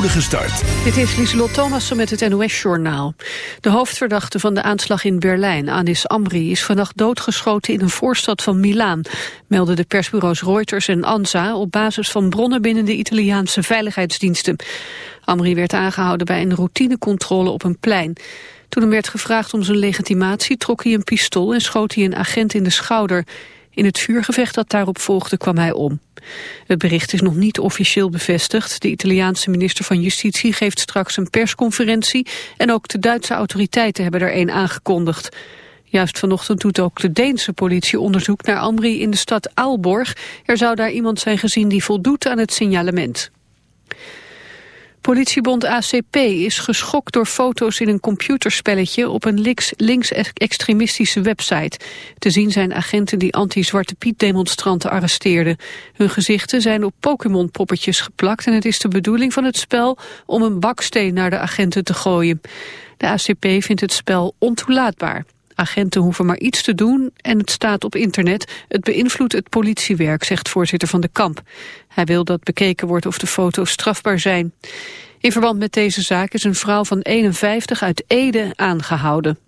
start. Dit is Lieselot Thomassen met het NOS-journaal. De hoofdverdachte van de aanslag in Berlijn, Anis Amri... is vannacht doodgeschoten in een voorstad van Milaan... melden de persbureaus Reuters en ANSA... op basis van bronnen binnen de Italiaanse veiligheidsdiensten. Amri werd aangehouden bij een routinecontrole op een plein. Toen hem werd gevraagd om zijn legitimatie... trok hij een pistool en schoot hij een agent in de schouder... In het vuurgevecht dat daarop volgde kwam hij om. Het bericht is nog niet officieel bevestigd. De Italiaanse minister van Justitie geeft straks een persconferentie... en ook de Duitse autoriteiten hebben er een aangekondigd. Juist vanochtend doet ook de Deense politie onderzoek naar Amri in de stad Aalborg. Er zou daar iemand zijn gezien die voldoet aan het signalement. Politiebond ACP is geschokt door foto's in een computerspelletje op een links-extremistische website. Te zien zijn agenten die anti-Zwarte Piet demonstranten arresteerden. Hun gezichten zijn op Pokémon-poppetjes geplakt en het is de bedoeling van het spel om een baksteen naar de agenten te gooien. De ACP vindt het spel ontoelaatbaar. Agenten hoeven maar iets te doen en het staat op internet. Het beïnvloedt het politiewerk, zegt voorzitter van de kamp. Hij wil dat bekeken wordt of de foto's strafbaar zijn. In verband met deze zaak is een vrouw van 51 uit Ede aangehouden.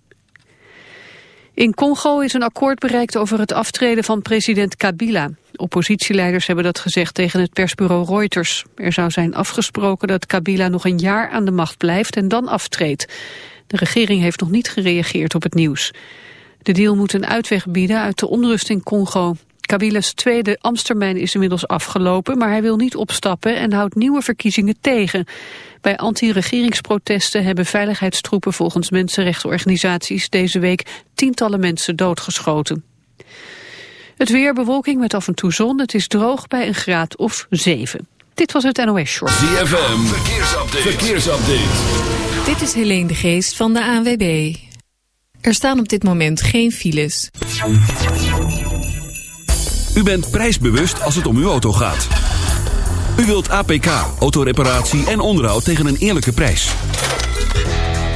In Congo is een akkoord bereikt over het aftreden van president Kabila. Oppositieleiders hebben dat gezegd tegen het persbureau Reuters. Er zou zijn afgesproken dat Kabila nog een jaar aan de macht blijft en dan aftreedt. De regering heeft nog niet gereageerd op het nieuws. De deal moet een uitweg bieden uit de onrust in Congo. Kabila's tweede ambtstermijn is inmiddels afgelopen, maar hij wil niet opstappen en houdt nieuwe verkiezingen tegen. Bij anti-regeringsprotesten hebben veiligheidstroepen volgens mensenrechtenorganisaties deze week tientallen mensen doodgeschoten. Het weer bewolking met af en toe zon. Het is droog bij een graad of 7. Dit was het NOS Short. ZFM, verkeersupdate. verkeersupdate. Dit is Helene de Geest van de ANWB. Er staan op dit moment geen files. U bent prijsbewust als het om uw auto gaat. U wilt APK, autoreparatie en onderhoud tegen een eerlijke prijs.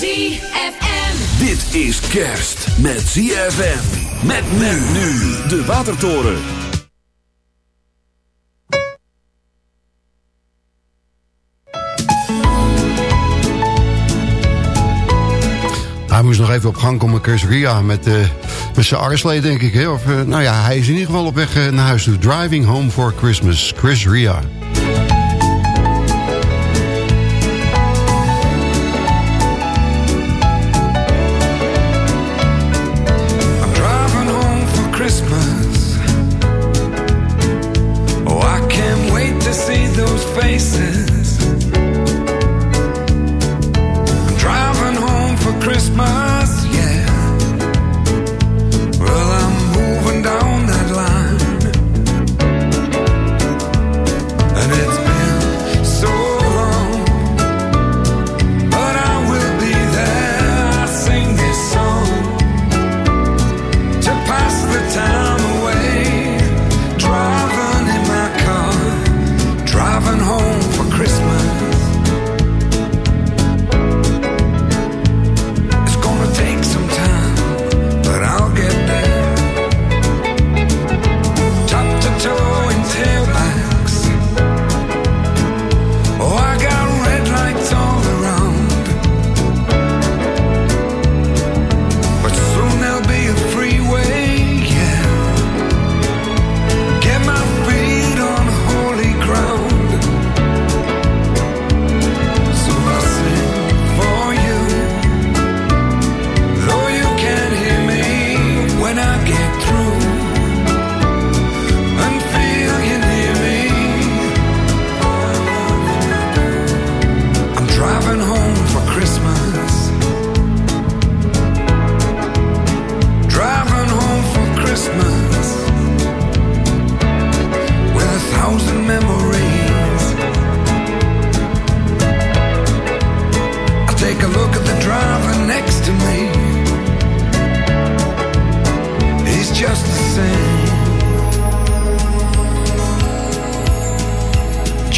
ZFM. Dit is kerst met ZFM. Met men nu. De Watertoren. Hij moest nog even op gang komen, Chris Ria, met, eh met zijn arsley, denk ik. Hè? Of, eh, nou ja, hij is in ieder geval op weg eh, naar huis toe. Driving Home for Christmas, Chris Ria.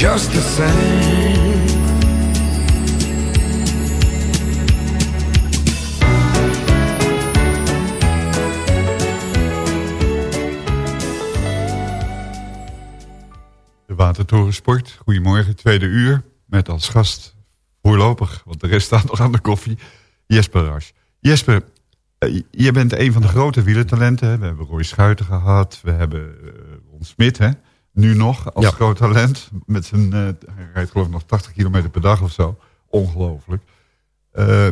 Same. De Watertorensport. Goedemorgen, tweede uur. Met als gast voorlopig, want de rest staat nog aan de koffie. Jesper Rasch. Jesper, eh, je bent een van de grote wielertalenten. We hebben Roy Schuiten gehad. We hebben eh, Ron Smit, hè? Nu nog als Ja. groot talent. Met zijn, eh, hij rijdt geloof ik nog 80 kilometer per dag of zo. Ongelooflijk. Eh,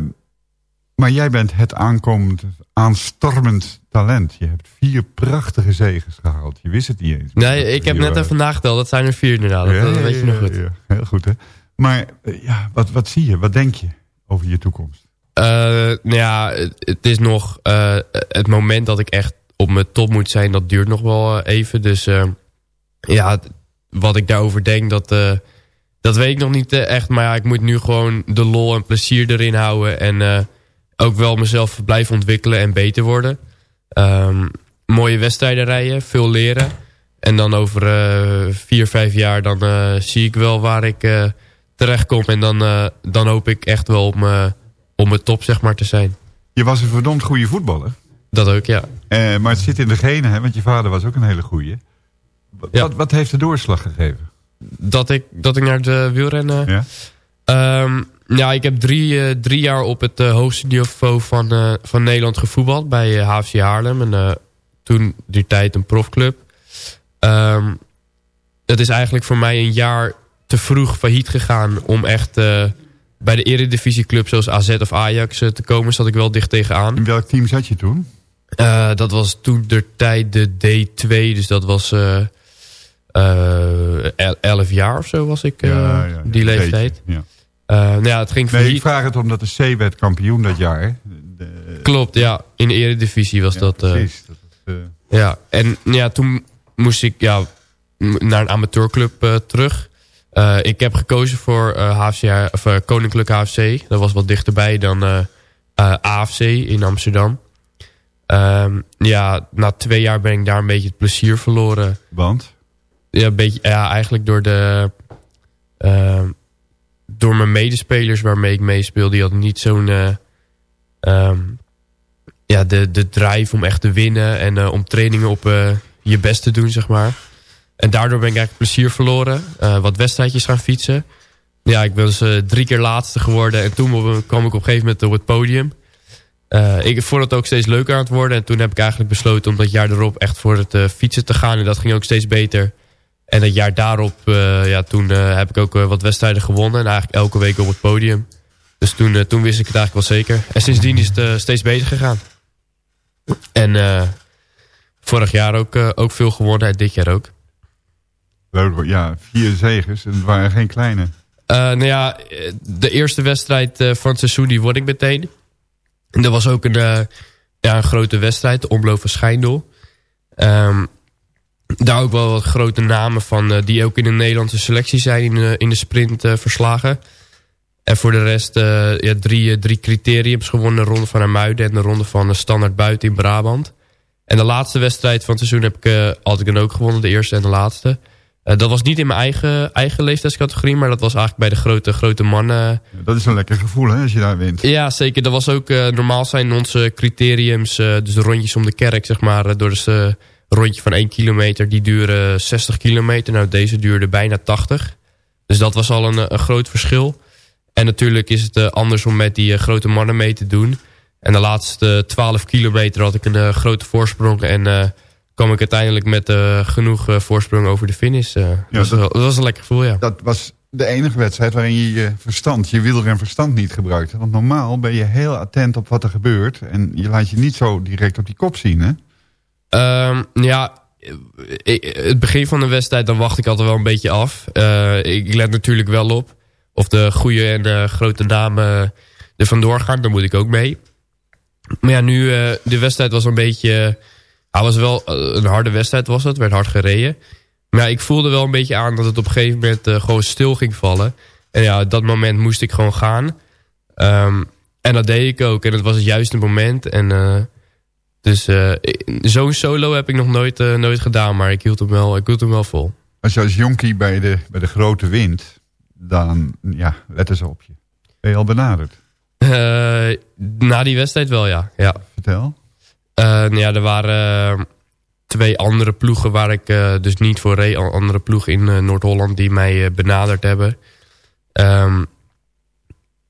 maar jij bent het aankomend, aanstormend talent. Je hebt vier prachtige zegens gehaald. Je wist het niet eens. Nee, ik heb net even nageteld. Dat zijn er vier inderdaad. Dat, dat weet je nog goed. heel goed, hè? Maar eh, ja, wat, wat zie je? Wat denk je over je toekomst? Eh, nou ja, het, is nog... eh, het moment dat ik echt op mijn top moet zijn, dat duurt nog wel eh, even. Dus eh, ja, wat ik daarover denk, dat, eh, dat weet ik nog niet eh, echt. Maar ja, ik moet nu gewoon de lol en plezier erin houden. En eh, ook wel mezelf blijven ontwikkelen en beter worden. Ehm, mooie wedstrijden rijden, veel leren. En dan over vier, vijf jaar dan zie ik wel waar ik terecht kom. En dan, dan hoop ik echt wel mijn, op mijn top zeg maar, te zijn. Je was een verdomd goede voetballer. Dat ook, ja. Maar het zit in de genen, hè? Want je vader was ook een hele goeie. Wat, Ja. wat, wat heeft de doorslag gegeven? Dat ik, dat ik naar de wielrennen... Ja? Ehm, ja, ik heb drie, eh, drie jaar op het eh, hoogste niveau van, eh, van Nederland gevoetbald. Bij HFC Haarlem. En toen die tijd een profclub. Ehm, het is eigenlijk voor mij een jaar te vroeg failliet gegaan... om echt bij de eredivisieclub zoals AZ of Ajax te komen. Zat ik wel dicht tegenaan. In welk team zat je toen? Dat was toen de tijd de D2. Dus dat was elf jaar of zo was ik eh, die leeftijd. beetje, Ja. Eh, nou ja, het ging Nee, ik vraag het omdat de C werd kampioen dat jaar. De- Klopt, ja. In de eredivisie was ja, dat. eh, precies. Dat eh, ja, en ja, toen moest ik ja, naar een amateurclub eh, terug. Eh, ik heb gekozen voor eh, HFC, of, eh, Koninklijk HFC. Dat was wat dichterbij dan eh, eh, AFC in Amsterdam. Ehm, ja, na twee jaar ben ik daar een beetje het plezier verloren. want? Ja, beetje, ja eigenlijk door de... ehm, door mijn medespelers waarmee ik meespeel. Die hadden niet zo'n... ehm, ja, de, de drive om echt te winnen. En eh, om trainingen op eh, je best te doen, zeg maar. En daardoor ben ik eigenlijk plezier verloren. Wat wedstrijdjes gaan fietsen. Ja, ik was drie keer laatste geworden. En toen kwam ik op een gegeven moment op het podium. Ik vond het ook steeds leuker aan het worden. En toen heb ik eigenlijk besloten om dat jaar erop echt voor het fietsen te gaan. En dat ging ook steeds beter. En dat jaar daarop, eh, ja, toen eh, heb ik ook eh, wat wedstrijden gewonnen. En eigenlijk elke week op het podium. Dus toen, toen wist ik het eigenlijk wel zeker. En sindsdien is het steeds beter gegaan. En vorig jaar ook, ook veel gewonnen. En dit jaar ook. Ja, vier zegers. En het waren geen kleine. Nou ja, de eerste wedstrijd van het seizoen die won ik meteen. En dat was ook een, ja, een grote wedstrijd, de Omloop van Schijndel. Ehm, daar ook wel wat grote namen van, eh, die ook in de Nederlandse selectie zijn in, de- in de sprint eh, verslagen. En voor de rest eh, ja, drie, eh, drie criteriums gewonnen. De ronde van Hermuiden en de ronde van de Standaard Buiten in Brabant. En de laatste wedstrijd van het seizoen heb ik, eh, ik dan ook gewonnen. De eerste en de laatste. Eh, dat was niet in mijn eigen, eigen leeftijdscategorie. Maar dat was eigenlijk bij de grote, grote mannen. Dat is een lekker gevoel, hè, als je daar wint. Ja, zeker. Dat was ook eh, normaal zijn onze criteriums. eh, dus de rondjes om de kerk, zeg maar. eh, door eh, rondje van 1 kilometer. Die duren 60 kilometer. Nou, deze duurde bijna 80. Dus dat was al een, eh, een groot verschil. En natuurlijk is het eh, anders om met die eh, grote mannen mee te doen. En de laatste 12 kilometer had ik een grote voorsprong. En kwam ik uiteindelijk met genoeg voorsprong over de finish. dat, was dat- wel- dat was een lekker gevoel, ja. Dat was de enige wedstrijd waarin je je verstand, je wielrenverstand niet gebruikte. Want normaal ben je heel attent op wat er gebeurt. En je laat je niet zo direct op die kop zien, hè? Ehm, ja, ik- het begin van de wedstrijd, dan wacht ik altijd wel een beetje af. Eh, ik let natuurlijk wel op of de goede en de grote namen er vandoor gaan. Daar moet ik ook mee. Maar ja, nu, eh, de wedstrijd was een beetje... Hij was wel eh, een harde wedstrijd, was het. werd hard gereden. Maar ik voelde wel een beetje aan dat het op een gegeven moment eh, gewoon stil ging vallen. En ja, dat moment moest ik gewoon gaan. Ehm, en dat deed ik ook. En het was het juiste moment. En... dus eh, zo'n solo heb ik nog nooit, eh, nooit gedaan, maar ik hield, hem wel, ik hield hem wel vol. Als je als jonkie bij de, bij de grote wint, dan ja, letten ze op je. Ben je al benaderd? Eh, na die wedstrijd wel, ja. ja. Vertel. Nou ja, er waren twee andere ploegen waar ik dus niet voor reed. Andere ploegen in Noord-Holland die mij benaderd hebben. Ehm,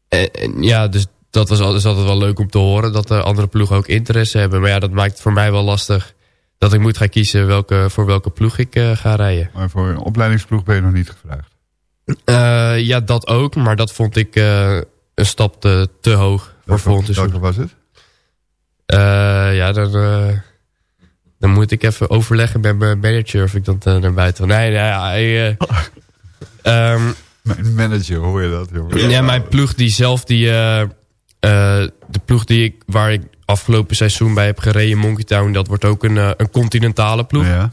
en, en ja, dus dat was is altijd wel leuk om te horen. Dat de andere ploegen ook interesse hebben. Maar ja, dat maakt het voor mij wel lastig. Dat ik moet gaan kiezen welke, voor welke ploeg ik eh, ga rijden. Maar voor een opleidingsploeg ben je nog niet gevraagd. Eh, ja, dat ook. Maar dat vond ik eh, een stap te, te hoog voor volgend seizoen. Welke was het? Eh, ja, dan, eh, dan moet ik even overleggen met mijn manager of ik dat eh, naar buiten... Nee, ja, eh, ehm, Mijn manager, hoor je dat? Jongen? ja, mijn ploeg die zelf, die, eh, eh, de ploeg die ik, waar ik afgelopen seizoen bij heb gereden, Monkey Town, dat wordt ook een, eh, een continentale ploeg. Ja,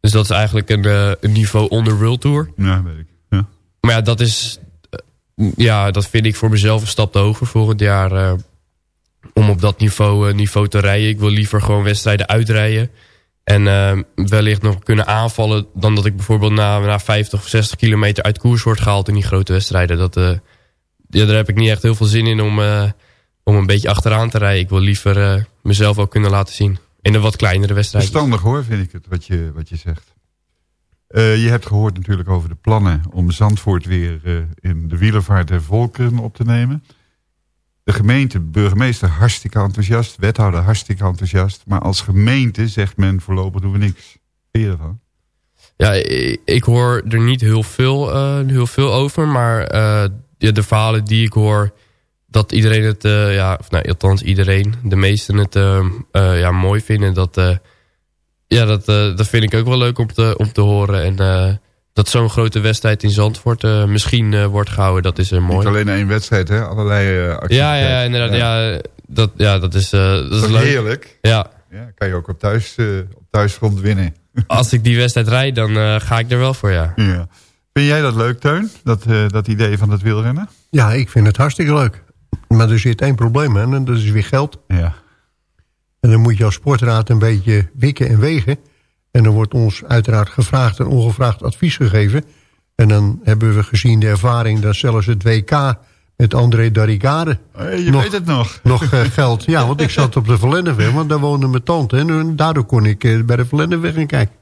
Dus dat is eigenlijk een, eh, een niveau onder World Tour. ja weet ik. Ja. Maar ja, dat is, eh, ja, dat vind ik voor mezelf een stap te hoger volgend jaar. eh, om op dat niveau, eh, niveau te rijden. Ik wil liever gewoon wedstrijden uitrijden. En eh, wellicht nog kunnen aanvallen dan dat ik bijvoorbeeld na, na 50 of 60 kilometer uit koers word gehaald in die grote wedstrijden. Dat, eh, ja, daar heb ik niet echt heel veel zin in om, eh, om een beetje achteraan te rijden. Ik wil liever eh, mezelf ook kunnen laten zien. In de wat kleinere wedstrijden. Verstandig hoor, vind ik het, wat je, wat je zegt. Eh, je hebt gehoord natuurlijk over de plannen om Zandvoort weer eh, in de wielervaart der volkeren op te nemen. De gemeente, burgemeester hartstikke enthousiast, wethouder hartstikke enthousiast. Maar als gemeente zegt men voorlopig doen we niks. Vind je ervan? Ja, ik, ik hoor er niet heel veel, heel veel over. Maar ja, de verhalen die ik hoor... dat iedereen het, eh, ja, of nou, althans iedereen... de meesten het eh, eh, ja, mooi vinden. Dat, eh, ja, dat, eh, dat vind ik ook wel leuk om te, om te horen. En eh, dat zo'n grote wedstrijd in Zandvoort eh, misschien eh, wordt gehouden... dat is mooi. Niet alleen één wedstrijd, hè? Allerlei eh, activiteiten. Ja, ja, ja, inderdaad. Ja. dat, ja, dat is, eh, dat is Dat is leuk. heerlijk. Ja, Ja, kan je ook op, thuis, eh, op thuisgrond winnen. als ik die wedstrijd rijd, dan eh, ga ik er wel voor, ja. Ja. Vind jij dat leuk, Teun? Dat, eh, dat idee van het wielrennen? Ja, ik vind het hartstikke leuk. Maar er zit één probleem aan en dat is weer geld. Ja. En dan moet je als sportraad een beetje wikken en wegen. En dan wordt ons uiteraard gevraagd en ongevraagd advies gegeven. En dan hebben we gezien de ervaring dat zelfs het WK met André Darrigade Hey, je nog, weet het nog. nog eh, geld. Ja, want ik zat op de Verlenneweg, want daar woonde mijn tante. En daardoor kon ik eh, bij de Verlenneweg gaan kijken.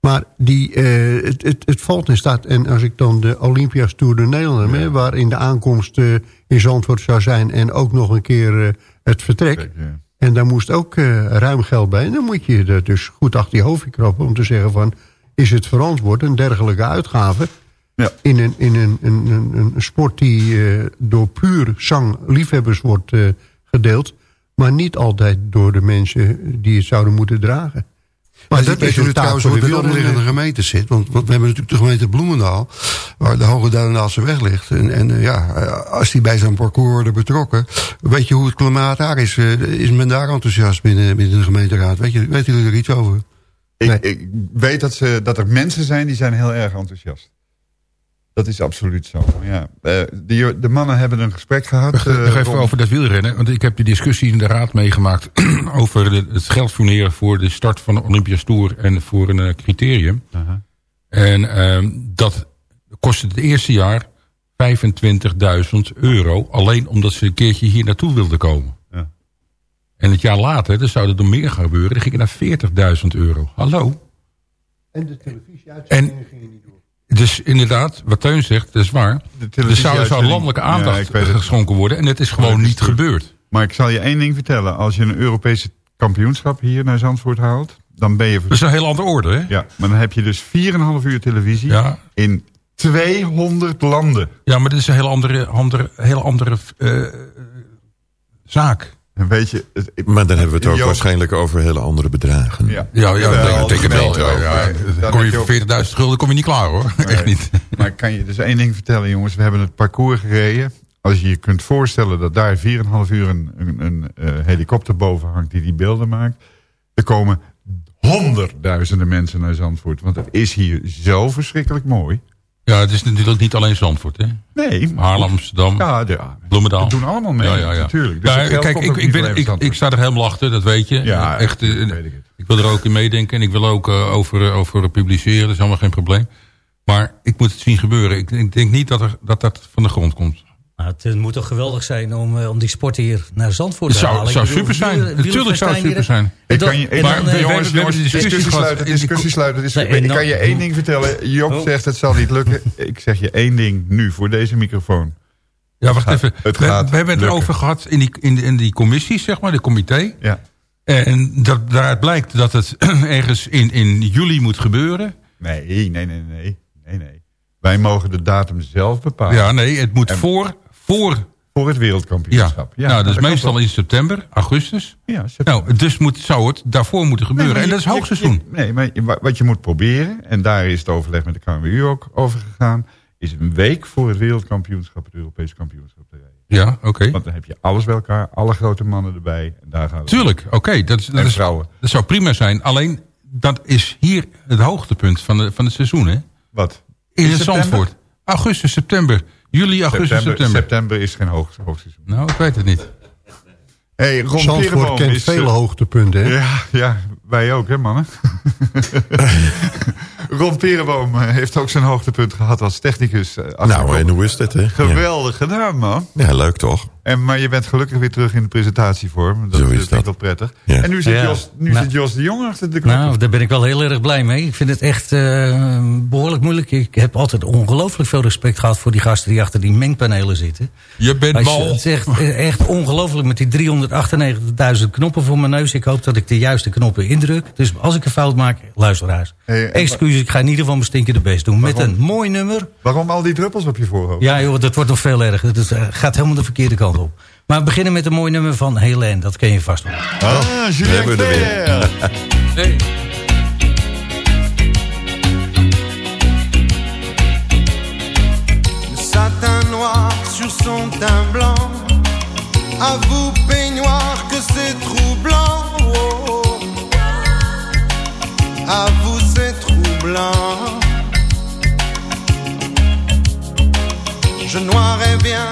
Maar die, eh, het, het, het valt in staat. En als ik dan de Olympia's Tour de Nederland neem... hè, waarin de aankomst eh, in Zandvoort zou zijn... en ook nog een keer eh, het vertrek... Kijk, ja. En daar moest ook ruim geld bij. En dan moet je er dus goed achter je hoofdje kroppen... om te zeggen van, is het verantwoord een dergelijke uitgave... Ja. in, een, in een, een, een, een sport die door puur zangliefhebbers wordt gedeeld... maar niet altijd door de mensen die het zouden moeten dragen. Maar dat is een taak trouwens voor hoe de het in de wielrenner. omliggende gemeente zit. Want, want we hebben natuurlijk de gemeente Bloemendaal... waar de Hoge Duinendaalse weg ligt. En, en eh, ja, eh, als die bij zo'n parcours worden betrokken... weet je hoe het klimaat daar is? Eh, is men daar enthousiast binnen, binnen de gemeenteraad? Weet je, weten jullie er iets over? Ik, Nee. ik weet dat, ze, dat er mensen zijn die zijn heel erg enthousiast. Dat is absoluut zo. Ja. Eh, de, de mannen hebben een gesprek gehad. Nog eh, even rond- over dat wielrennen. Want ik heb die discussie in de raad meegemaakt... over de- het geld fourneren voor de start van de Olympisch Tour... en voor een eh, criterium. Aha. En ehm, dat kostte het eerste jaar 25.000 euro. Alleen omdat ze een keertje hier naartoe wilden komen. Ja. En het jaar later, dan zou er nog meer gaan gebeuren. Dan ging het naar 40.000 euro. Hallo? En de televisieuitzendingen gingen niet door. Dus inderdaad, wat Teun zegt, dat is waar. De Er zou, zou landelijke Ja, aandacht weet het. geschonken worden. En het is gewoon niet gebeurd. Maar ik zal je één ding vertellen. Als je een Europese kampioenschap hier naar Zandvoort haalt... dan ben je... Dat is een heel andere orde, hè? Ja, maar dan heb je dus 4,5 uur televisie Ja. in 200 landen. Ja, maar dit is een heel andere, andere, heel andere eh, zaak. En weet je... Het, Maar dan hebben we het ook Joop- waarschijnlijk over hele andere bedragen. Ja, Ja, ja ik denk het wel. Ja, dan kom je voor 40.000 schulden, kom je niet klaar hoor. Echt niet. Maar ik kan je dus één ding vertellen, jongens. We hebben het parcours gereden. Als je je kunt voorstellen dat daar 4,5 uur een, een, een eh, helikopter boven hangt die die beelden maakt. Er komen honderdduizenden mensen naar Zandvoort. Want het is hier zo verschrikkelijk mooi. Ja, het is natuurlijk niet alleen Zandvoort, hè? Nee. Haarlem, Amsterdam, Ja, Bloemendaal. we doen allemaal mee. Ja, ja, ja. Natuurlijk. Dus Ja, kijk, ik, ik, ben, ik, ik sta er helemaal achter, dat weet je. Ja, echt, eh, weet ik het. ik wil er ook in meedenken en ik wil ook eh, over, over publiceren, dat is allemaal geen probleem. Maar ik moet het zien gebeuren. Ik, ik denk niet dat, er, dat dat van de grond komt. Nou, het eh, moet toch geweldig zijn om, eh, om die sport hier naar Zandvoort Het te zou, halen. zou Ik bedoel, super zijn. Natuurlijk zou het super zijn. Ik kan je, maar, dan, eh, jongens, de discussie sluiten, discussie sluiten. Nee, ik kan je één ding vertellen. Job Oh. zegt het zal niet lukken. Ik zeg je één ding nu voor deze microfoon. Ja, wacht even. het we, gaat we hebben het lukken. erover gehad in die, in, in die commissie, zeg maar, de comité. Ja. En dat, daaruit blijkt dat het ergens in, in juli moet gebeuren. Nee, nee, nee, nee, nee, nee. Wij mogen de datum zelf bepalen. Ja, nee, het moet En- voor, voor... Voor het Ja, wereldkampioenschap. nou, dat is klopt meestal wel. in september, augustus. Ja, september. Nou, dus moet, zou het daarvoor moeten gebeuren. Nee, en dat is hoogseizoen. je- Nee, maar wat je moet proberen, en daar is het overleg met de KNWU ook over gegaan, is een week voor het wereldkampioenschap, het Europese kampioenschap te rijden. Ja, oké. Want dan heb je alles bij elkaar, alle grote mannen erbij. En daar gaat het Tuurlijk, oké. dat, is- dat, En is- dat zou prima zijn. Alleen, dat is hier het hoogtepunt van, de, van het seizoen, hè? Wat? In In het september? Zandvoort. Augustus, september. Juli, augustus, September, september. september is geen hoog, hoogseizoen. Nou, ik weet het niet. Hey, Ron Zandvoort kent is, vele eh, hoogtepunten. Hè? Ja, ja, wij ook, hè, mannen? Ron Perenboom eh, heeft ook zijn hoogtepunt gehad als technicus. eh, Nou, en hoe is het, hè? Ja. Geweldig gedaan, man. Ja, leuk toch? En, maar je bent gelukkig weer terug in de presentatievorm. Dat Zo is vind dat. ik wel prettig. Ja. En nu zit, Ja. Jos, nu Nou. zit Jos de Jong achter de knoppen. Nou, daar ben ik wel heel erg blij mee. Ik vind het echt eh, behoorlijk moeilijk. Ik heb altijd ongelooflijk veel respect gehad voor die gasten die achter die mengpanelen zitten. Je bent je- mal. Het is echt, echt ongelooflijk met die 398.000 knoppen voor mijn neus. Ik hoop dat ik de juiste knoppen indruk. Dus als ik een fout maak, luisteraars. Hey, Excuses, ik ga in ieder geval mijn stinkende best doen. Met een mooi nummer. Waarom al die druppels op je voorhoofd? Ja joh, dat wordt nog veel erger. Het eh, gaat helemaal de verkeerde kant op. Maar we beginnen met een mooi nummer van Helen. Dat ken je vast wel. Ah, Julien hebben we er weer. Satin noir sur son teint blanc. À vous, peignoir, que c'est troublant. Oh, oh. À vous, c'est troublant. Je noirais bien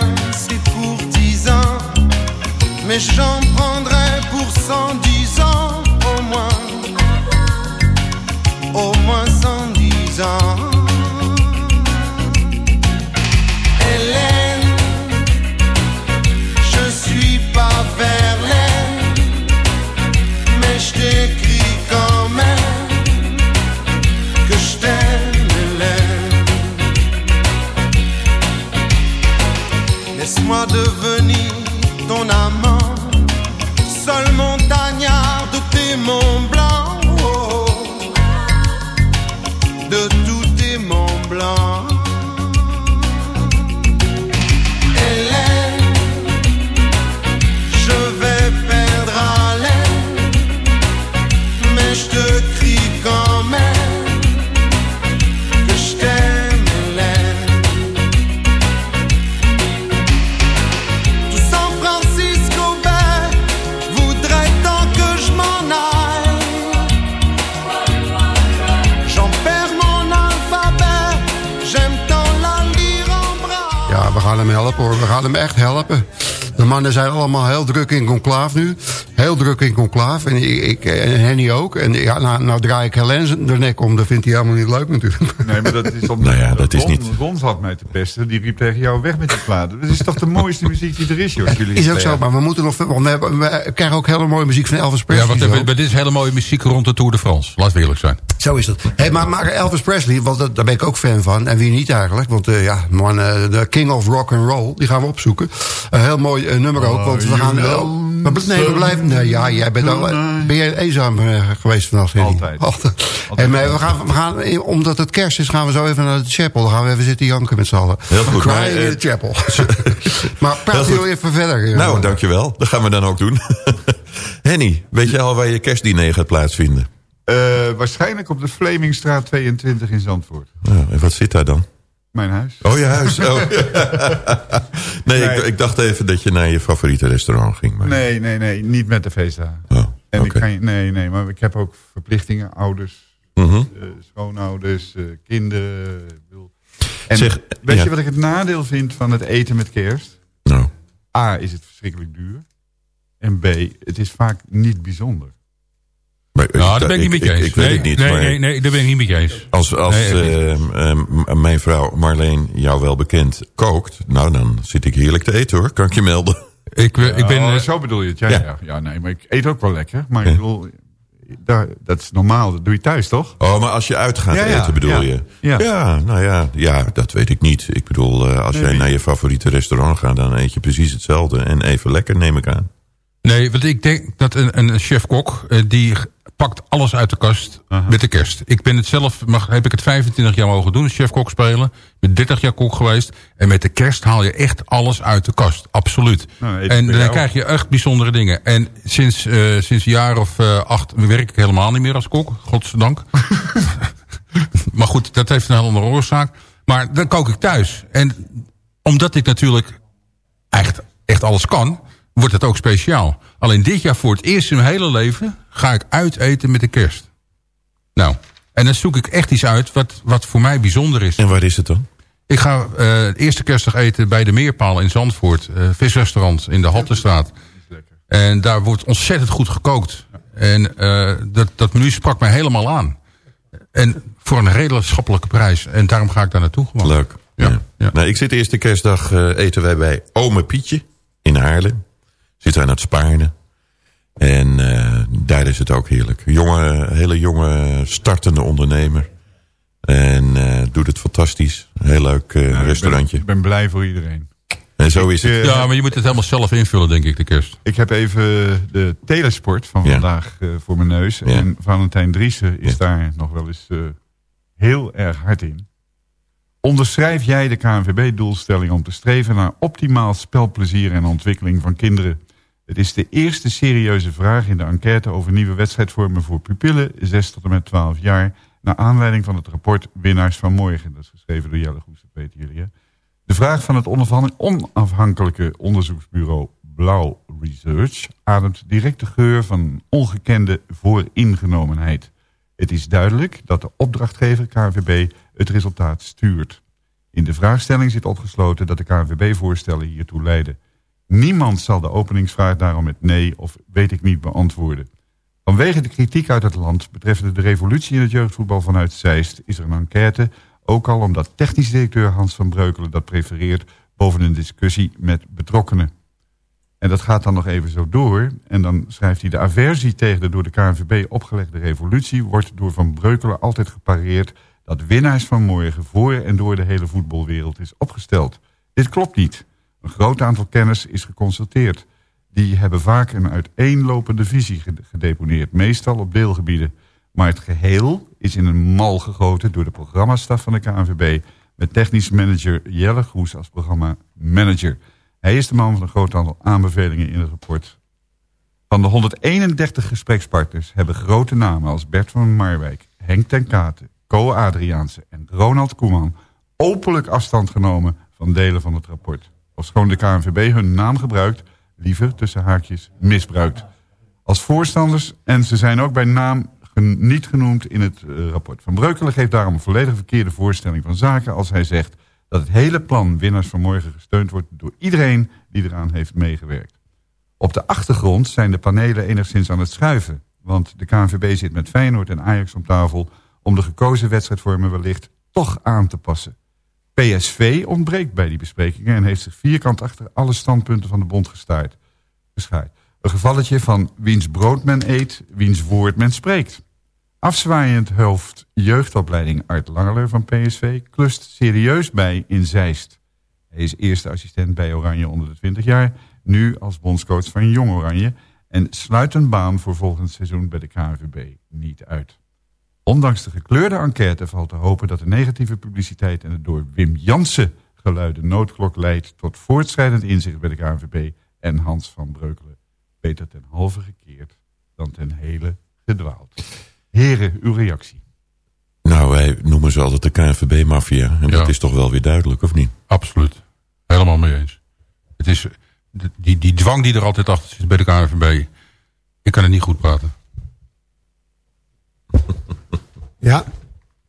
mais j'en prendrais pour cent dix ans au moins. Au moins cent dix ans. Hélène, je suis pas Verlaine, mais je t'écris quand même que je t'aime, Hélène. Laisse-moi devenir ton amant, seul montagnard de tes monts Mannen zijn allemaal heel druk in conclaaf nu. Heel druk in conclaaf. En, ik, ik, en Henny ook. En ja, nou, nou draai ik Helen de nek om. Dat vindt hij helemaal niet leuk natuurlijk. Nee, maar dat is om. Nou ja, dat is niet- Ron zat mij te pesten. Die riep tegen jou weg met die platen. Dat is toch de mooiste muziek die er is, joh. Jullie Is ook zo, maar we moeten nog... Want we, hebben, we krijgen ook hele mooie muziek van Elvis Ja, Presley. want we- we- dit is hele mooie muziek rond de Tour de France. Laat we eerlijk zijn. Zo is dat. Hey, maar, maar Elvis Presley, want dat, daar ben ik ook fan van. En wie niet eigenlijk. Want eh, ja, man, eh, de King of Rock and Roll, die gaan we opzoeken. Een heel mooi eh, nummer ook. Want we gaan... eh, maar, nee, we blijven... Nee, ja, jij bent al... Ben jij eenzaam eh, geweest vanaf? Henny? Altijd. Altijd. Maar we gaan, we gaan, eh, omdat het kerst is, gaan we zo even naar de chapel. Dan gaan we even zitten janken met z'n allen. Heel goed, Crying maar, in eh, the chapel. maar praat Heel even verder. joh. Nou, dankjewel. Dat gaan we dan ook doen. Henny, weet je al waar je kerstdiner gaat plaatsvinden? Eh, waarschijnlijk op de Vlemingstraat 22 in Zandvoort. Nou, en wat zit daar dan? Mijn huis. Oh, je huis. Oh. nee, Ik, Nee. ik dacht even dat je naar je favoriete restaurant ging. Maar... Nee, nee, nee. Niet met de feestdagen. Oh, En ik nee, nee, maar ik heb ook verplichtingen. Ouders, Mhm. eh, schoonouders, eh, kinderen. En Zeg, weet ja. je wat ik het nadeel vind van het eten met kerst? Nou, A, is het verschrikkelijk duur. En B, het is vaak niet bijzonder. Maar, Nou, daar ben ik niet eens. Ik, weet nee, het niet. Nee, maar nee, nee, daar ben ik niet met je eens. Als, als Nee, eh, eh, mijn vrouw Marleen jou wel bekend kookt... nou, dan zit ik heerlijk te eten hoor, kan ik je melden. Ik, eh, ik ben... Oh, eh, zo bedoel je het, ja, Ja. ja. ja. nee, maar ik eet ook wel lekker. Maar Ja. ik bedoel, daar, dat is normaal, dat doe je thuis, toch? Oh, maar als je uitgaat Ja, ja, eten bedoel ja. je? Ja. nou ja, ja, dat weet ik niet. Ik bedoel, eh, als Nee, jij naar je favoriete restaurant gaat... dan eet je precies hetzelfde en even lekker, neem ik aan. Nee, want ik denk dat een, een chef-kok... eh, die pakt alles uit de kast met de kerst. Ik ben het zelf, mag, heb ik het 25 jaar mogen doen, chef-kok spelen. Ik ben 30 jaar kok geweest. En met de kerst haal je echt alles uit de kast. Absoluut. Nou, en dan krijg je echt bijzondere dingen. En sinds, eh, sinds een jaar of eh, acht werk ik helemaal niet meer als kok. Godzijdank. maar goed, dat heeft een hele andere oorzaak. Maar dan kook ik thuis. En omdat ik natuurlijk echt, echt alles kan, wordt het ook speciaal. Alleen dit jaar voor het eerst in mijn hele leven ga ik uiteten met de kerst. Nou, en dan zoek ik echt iets uit wat, wat voor mij bijzonder is. En waar is het dan? Ik ga de eerste kerstdag eten bij de Meerpaal in Zandvoort. eh, visrestaurant in de Haltestraat. En daar wordt ontzettend goed gekookt. En eh, dat, dat menu sprak mij helemaal aan. En voor een redelijk schappelijke prijs. En daarom ga ik daar naartoe gewoon. Leuk. Ja. ja. Nou, ik zit de eerste kerstdag eten wij bij Ome Pietje in Haarlem. Zit hij aan het Spaarne. En eh, daar is het ook heerlijk. Jonge, hele jonge startende ondernemer. En eh, doet het fantastisch. Heel leuk eh, Nou, restaurantje. Ik ben, ik ben blij voor iedereen. En zo is het. Ja, maar je moet het helemaal zelf invullen, denk ik, de kerst. Ik heb even de telesport van Ja. vandaag eh, voor mijn neus. Ja. En Valentijn Driessen is Ja. daar nog wel eens eh, heel erg hard in. Onderschrijf jij de KNVB-doelstelling om te streven naar optimaal spelplezier en ontwikkeling van kinderen? Het is de eerste serieuze vraag in de enquête over nieuwe wedstrijdvormen voor pupillen, 6 tot en met 12 jaar, naar aanleiding van het rapport Winnaars van Morgen. Dat is geschreven door Jelle Goes, dat weten jullie. De vraag van het onafhan- onafhankelijke onderzoeksbureau Blauw Research ademt direct de geur van ongekende vooringenomenheid. Het is duidelijk dat de opdrachtgever KNVB het resultaat stuurt. In de vraagstelling zit opgesloten dat de KNVB-voorstellen hiertoe leiden. Niemand zal de openingsvraag daarom met nee of weet ik niet beantwoorden. Vanwege de kritiek uit het land betreffende de revolutie in het jeugdvoetbal vanuit Zeist... is er een enquête, ook al omdat technisch directeur Hans van Breukelen dat prefereert... boven een discussie met betrokkenen. En dat gaat dan nog even zo door. En dan schrijft hij... de aversie tegen de door de KNVB opgelegde revolutie... wordt door Van Breukelen altijd gepareerd... dat winnaars van morgen voor en door de hele voetbalwereld is opgesteld. Dit klopt niet. Een groot aantal kenners is geconsulteerd. Die hebben vaak een uiteenlopende visie ged- gedeponeerd. Meestal op deelgebieden. Maar het geheel is in een mal gegoten door de programmastaf van de KNVB... met technisch manager Jelle Groes als programmamanager... Hij is de man van een groot aantal aanbevelingen in het rapport. Van de 131 gesprekspartners hebben grote namen als Bert van Marwijk, Henk ten Katen, Co Adriaanse en Ronald Koeman openlijk afstand genomen van delen van het rapport. Ofschoon de KNVB hun naam gebruikt, liever tussen haakjes misbruikt. Als voorstanders, en ze zijn ook bij naam niet genoemd in het eh, rapport. Van Breukelen geeft daarom een volledig verkeerde voorstelling van zaken als hij zegt dat het hele plan Winnaars van Morgen gesteund wordt door iedereen die eraan heeft meegewerkt. Op de achtergrond zijn de panelen enigszins aan het schuiven. Want de KNVB zit met Feyenoord en Ajax om tafel... om de gekozen wedstrijdvormen wellicht toch aan te passen. PSV ontbreekt bij die besprekingen... en heeft zich vierkant achter alle standpunten van de bond gestaard. Een gevalletje van wiens brood men eet, wiens woord men spreekt. Afzwaaiend hoofd jeugdopleiding Art Langeler van PSV... klust serieus bij in Zeist. Hij is eerste assistent bij Oranje onder de 20 jaar... nu als bondscoach van Jong Oranje... en sluit een baan voor volgend seizoen bij de KNVB niet uit. Ondanks de gekleurde enquête valt te hopen dat de negatieve publiciteit... en de door Wim Jansen geluide noodklok leidt... tot voortschrijdend inzicht bij de KNVB en Hans van Breukelen. Beter ten halve gekeerd dan ten hele gedwaald. Heren, uw reactie. Nou, wij noemen ze altijd de KNVB-maffia. En dat is toch wel weer duidelijk, of niet? Absoluut. Helemaal mee eens. Het is, die, die dwang die er altijd achter zit bij de KNVB. Ik kan het niet goed praten. Ja,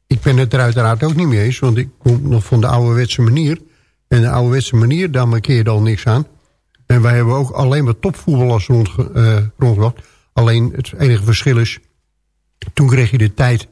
ik ben het er uiteraard ook niet mee eens. Want ik kom nog van de ouderwetse manier. En de ouderwetse manier, daar markeer je al niks aan. En wij hebben ook alleen maar topvoetballers rond, eh rondgebracht. Alleen het enige verschil is... Toen kreeg je de tijd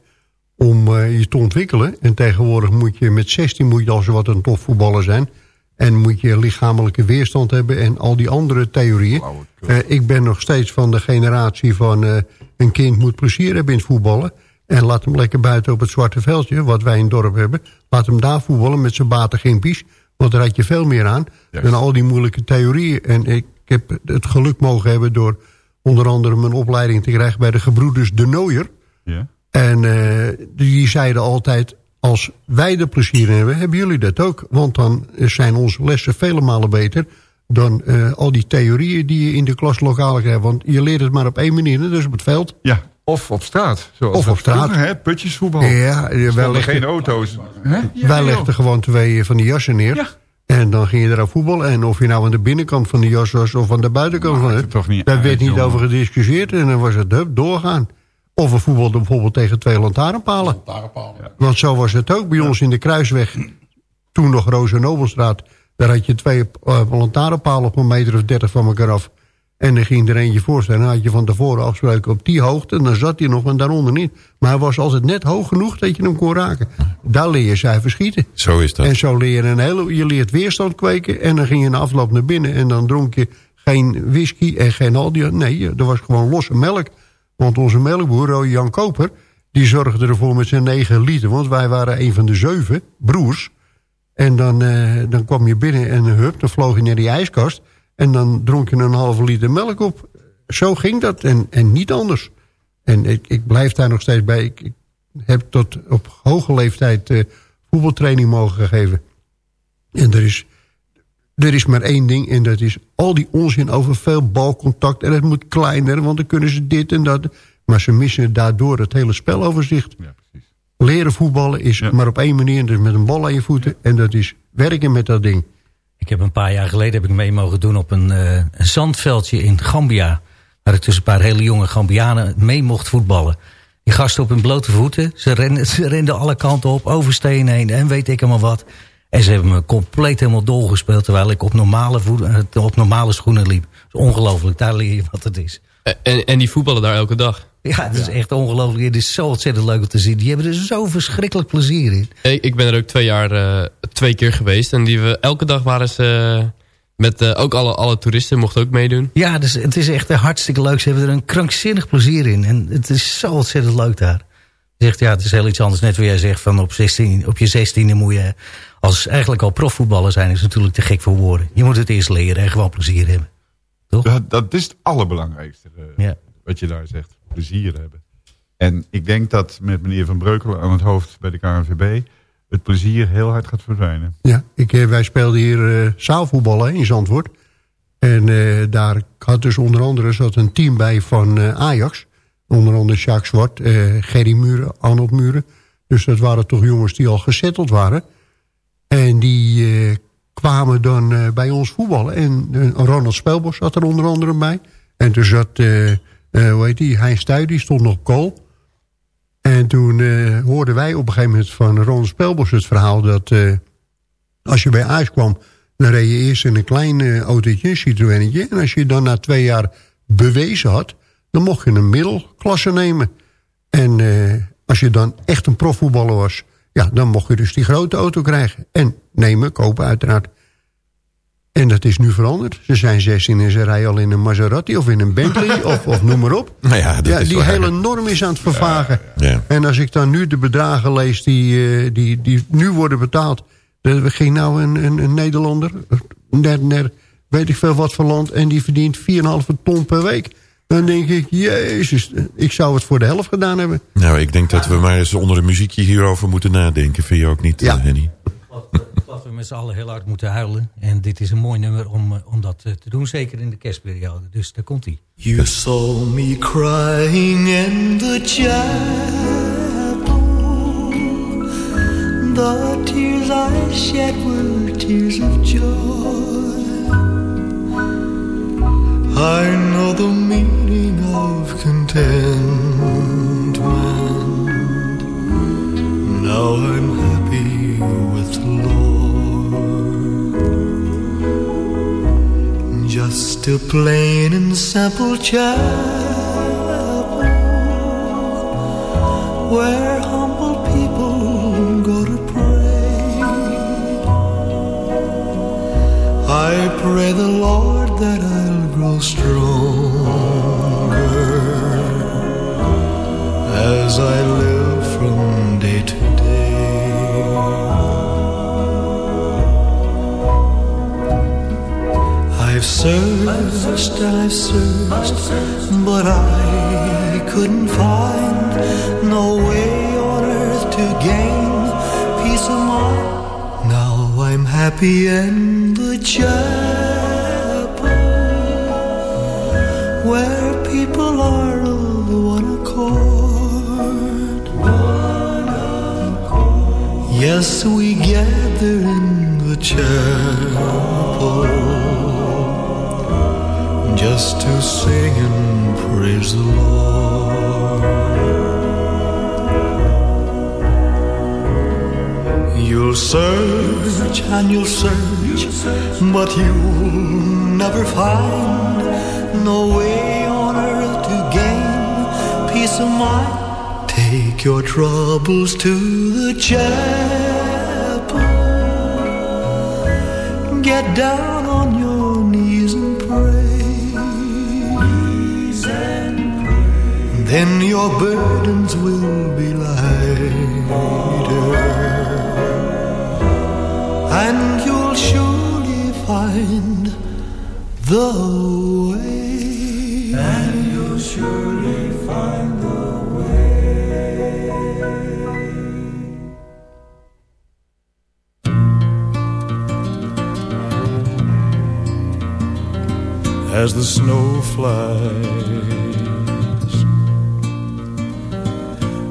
om eh, je te ontwikkelen. En tegenwoordig moet je met 16 moet je al zo wat een tof voetballer zijn. En moet je lichamelijke weerstand hebben en al die andere theorieën. Eh, ik ben nog steeds van de generatie van... een kind moet plezier hebben in het voetballen. En laat hem lekker buiten op het zwarte veldje, wat wij in het dorp hebben. Laat hem daar voetballen met zijn baten geen pies. Want daar had je veel meer aan dan al die moeilijke theorieën. En ik heb het geluk mogen hebben door onder andere mijn opleiding te krijgen... bij de gebroeders De Nooier. Ja. En eh, die zeiden altijd, als wij er plezier in hebben, hebben jullie dat ook. Want dan zijn onze lessen vele malen beter dan eh, al die theorieën die je in de klaslokalen krijgt. Want je leert het maar op één manier, dus op het veld. Ja, of op straat. Zoals Of op straat. vroeger, hè? Putjesvoetbal. Ja, ja, Er wij legden- geen auto's. Hè? Ja, wij legden gewoon twee van die jassen neer. En dan ging je eraan voetballen. En of je nou aan de binnenkant van de jas was of aan de buitenkant van het. Daar werd niet jongen. over gediscussieerd. En dan was het hup, doorgaan. Of we voetbalden bijvoorbeeld tegen twee lantaarnpalen. Want zo was het ook bij ons in de Kruisweg. Toen nog Roos en Nobelstraat. Daar had je twee uh, lantaarnpalen op een meter of dertig van elkaar af. En dan ging er eentje voor staan. Dan had je van tevoren afspraken op die hoogte. En dan zat hij nog en daaronder niet. Maar hij was altijd net hoog genoeg dat je hem kon raken. Daar leer je zuiver schieten. Zo is dat. En zo leer je een hele... Je leert weerstand kweken. En dan ging je na afloop naar binnen. En dan dronk je geen whisky en geen al die... Nee, er was gewoon losse melk. Want onze melkboer, Jan Koper... die zorgde ervoor met zijn negen liter. Want wij waren een van de zeven broers. En dan, eh, dan kwam je binnen en hup, dan vloog je naar die ijskast. En dan dronk je een halve liter melk op. Zo ging dat en, en niet anders. En ik, ik blijf daar nog steeds bij. Ik, ik heb tot op hoge leeftijd eh, voetbaltraining mogen geven. En er is, er is maar één ding. En dat is al die onzin over veel balcontact. En het moet kleiner, want dan kunnen ze dit en dat. Maar ze missen daardoor het hele speloverzicht. Leren voetballen is maar op één manier. Dus met een bal aan je voeten. En dat is werken met dat ding. Ik heb een paar jaar geleden heb ik mee mogen doen op een, eh, een zandveldje in Gambia. Waar ik tussen een paar hele jonge Gambianen mee mocht voetballen. Die gasten op hun blote voeten. Ze renden, ze renden alle kanten op, over stenen heen en weet ik allemaal wat. En ze hebben me compleet helemaal dolgespeeld... terwijl ik op normale, voet, eh, op normale schoenen liep. Ongelooflijk, daar leer je wat het is. En, en die voetballen daar elke dag. Ja, het is echt ongelooflijk. Het is zo ontzettend leuk om te zien. Die hebben er zo verschrikkelijk plezier in. Ik, ik ben er ook twee jaar, eh, twee keer geweest. En die we, elke dag waren ze eh, met eh, ook alle, alle toeristen mochten ook meedoen. Ja, dus het is echt eh, hartstikke leuk. Ze hebben er een krankzinnig plezier in. En het is zo ontzettend leuk daar. Zegt, ja, het is heel iets anders. Net wat jij zegt, van op, 16, op je 16e moet je als eigenlijk al profvoetballer zijn. is natuurlijk te gek voor woorden. Je moet het eerst leren en gewoon plezier hebben. Dat, dat is het allerbelangrijkste. eh, Ja. Wat je daar zegt. Plezier hebben. En ik denk dat met meneer Van Breukelen aan het hoofd bij de KNVB... het plezier heel hard gaat verdwijnen. Ja, ik, eh, wij speelden hier eh zaalvoetballen in Zandvoort. En eh, daar had dus onder andere zat een team bij van eh, Ajax. Onder andere Jacques Zwart, eh Gerry Muren, Arnold Muren. Dus dat waren toch jongens die al gezetteld waren. En die eh, kwamen dan eh, bij ons voetballen. En eh, Ronald Spelbos zat er onder andere bij. En toen zat, eh hoe heet die, Heinz Stuy, die stond nog goal. En toen hoorden wij op een gegeven moment van Ronald Spelbos het verhaal... dat als je bij Ajax kwam, dan reed je eerst in een klein autootje, een Citroënnetje. En als je dan na twee jaar bewezen had, dan mocht je een middelklasse nemen. En als je dan echt een profvoetballer was, ja, dan mocht je dus die grote auto krijgen. En nemen, kopen uiteraard. En dat is nu veranderd. Ze zijn 16 en ze rijden al in een Maserati of in een Bentley of, of noem maar op. Nou ja, dat is die hele norm is aan het vervagen. Ja. En als ik dan nu de bedragen lees die, eh, die, die nu worden betaald... Er ging nou een, een, een Nederlander, net, net, weet ik veel wat voor land... en die verdient 4,5 ton per week. Dan denk ik, jezus, ik zou het voor de helft gedaan hebben. Nou, ik denk dat we maar eens onder een muziekje hierover moeten nadenken. Vind je ook niet, Ja. eh, Henny? Dat we met z'n allen heel hard moeten huilen. En dit is een mooi nummer om, eh, om dat eh, te doen. Zeker in de kerstperiode. Dus daar komt hij. You saw me crying in the chapel. The tears I shed were tears of joy. I know the meaning of contentment. Now I'm A plain and simple chapel where humble people go to pray. I pray the Lord that I'll grow stronger as I live I've searched I've searched, but I couldn't find no way on earth to gain peace of mind. Now I'm happy in the chapel where people are of one accord. Yes, we gather in the chapel just to sing and praise the Lord. You'll search and you'll search, but you'll never find no way on earth to gain peace of mind. Take your troubles to the chapel. Get down on your Then your burdens will be lighter, and you'll surely find the way. And you'll surely find the way. as the snow flies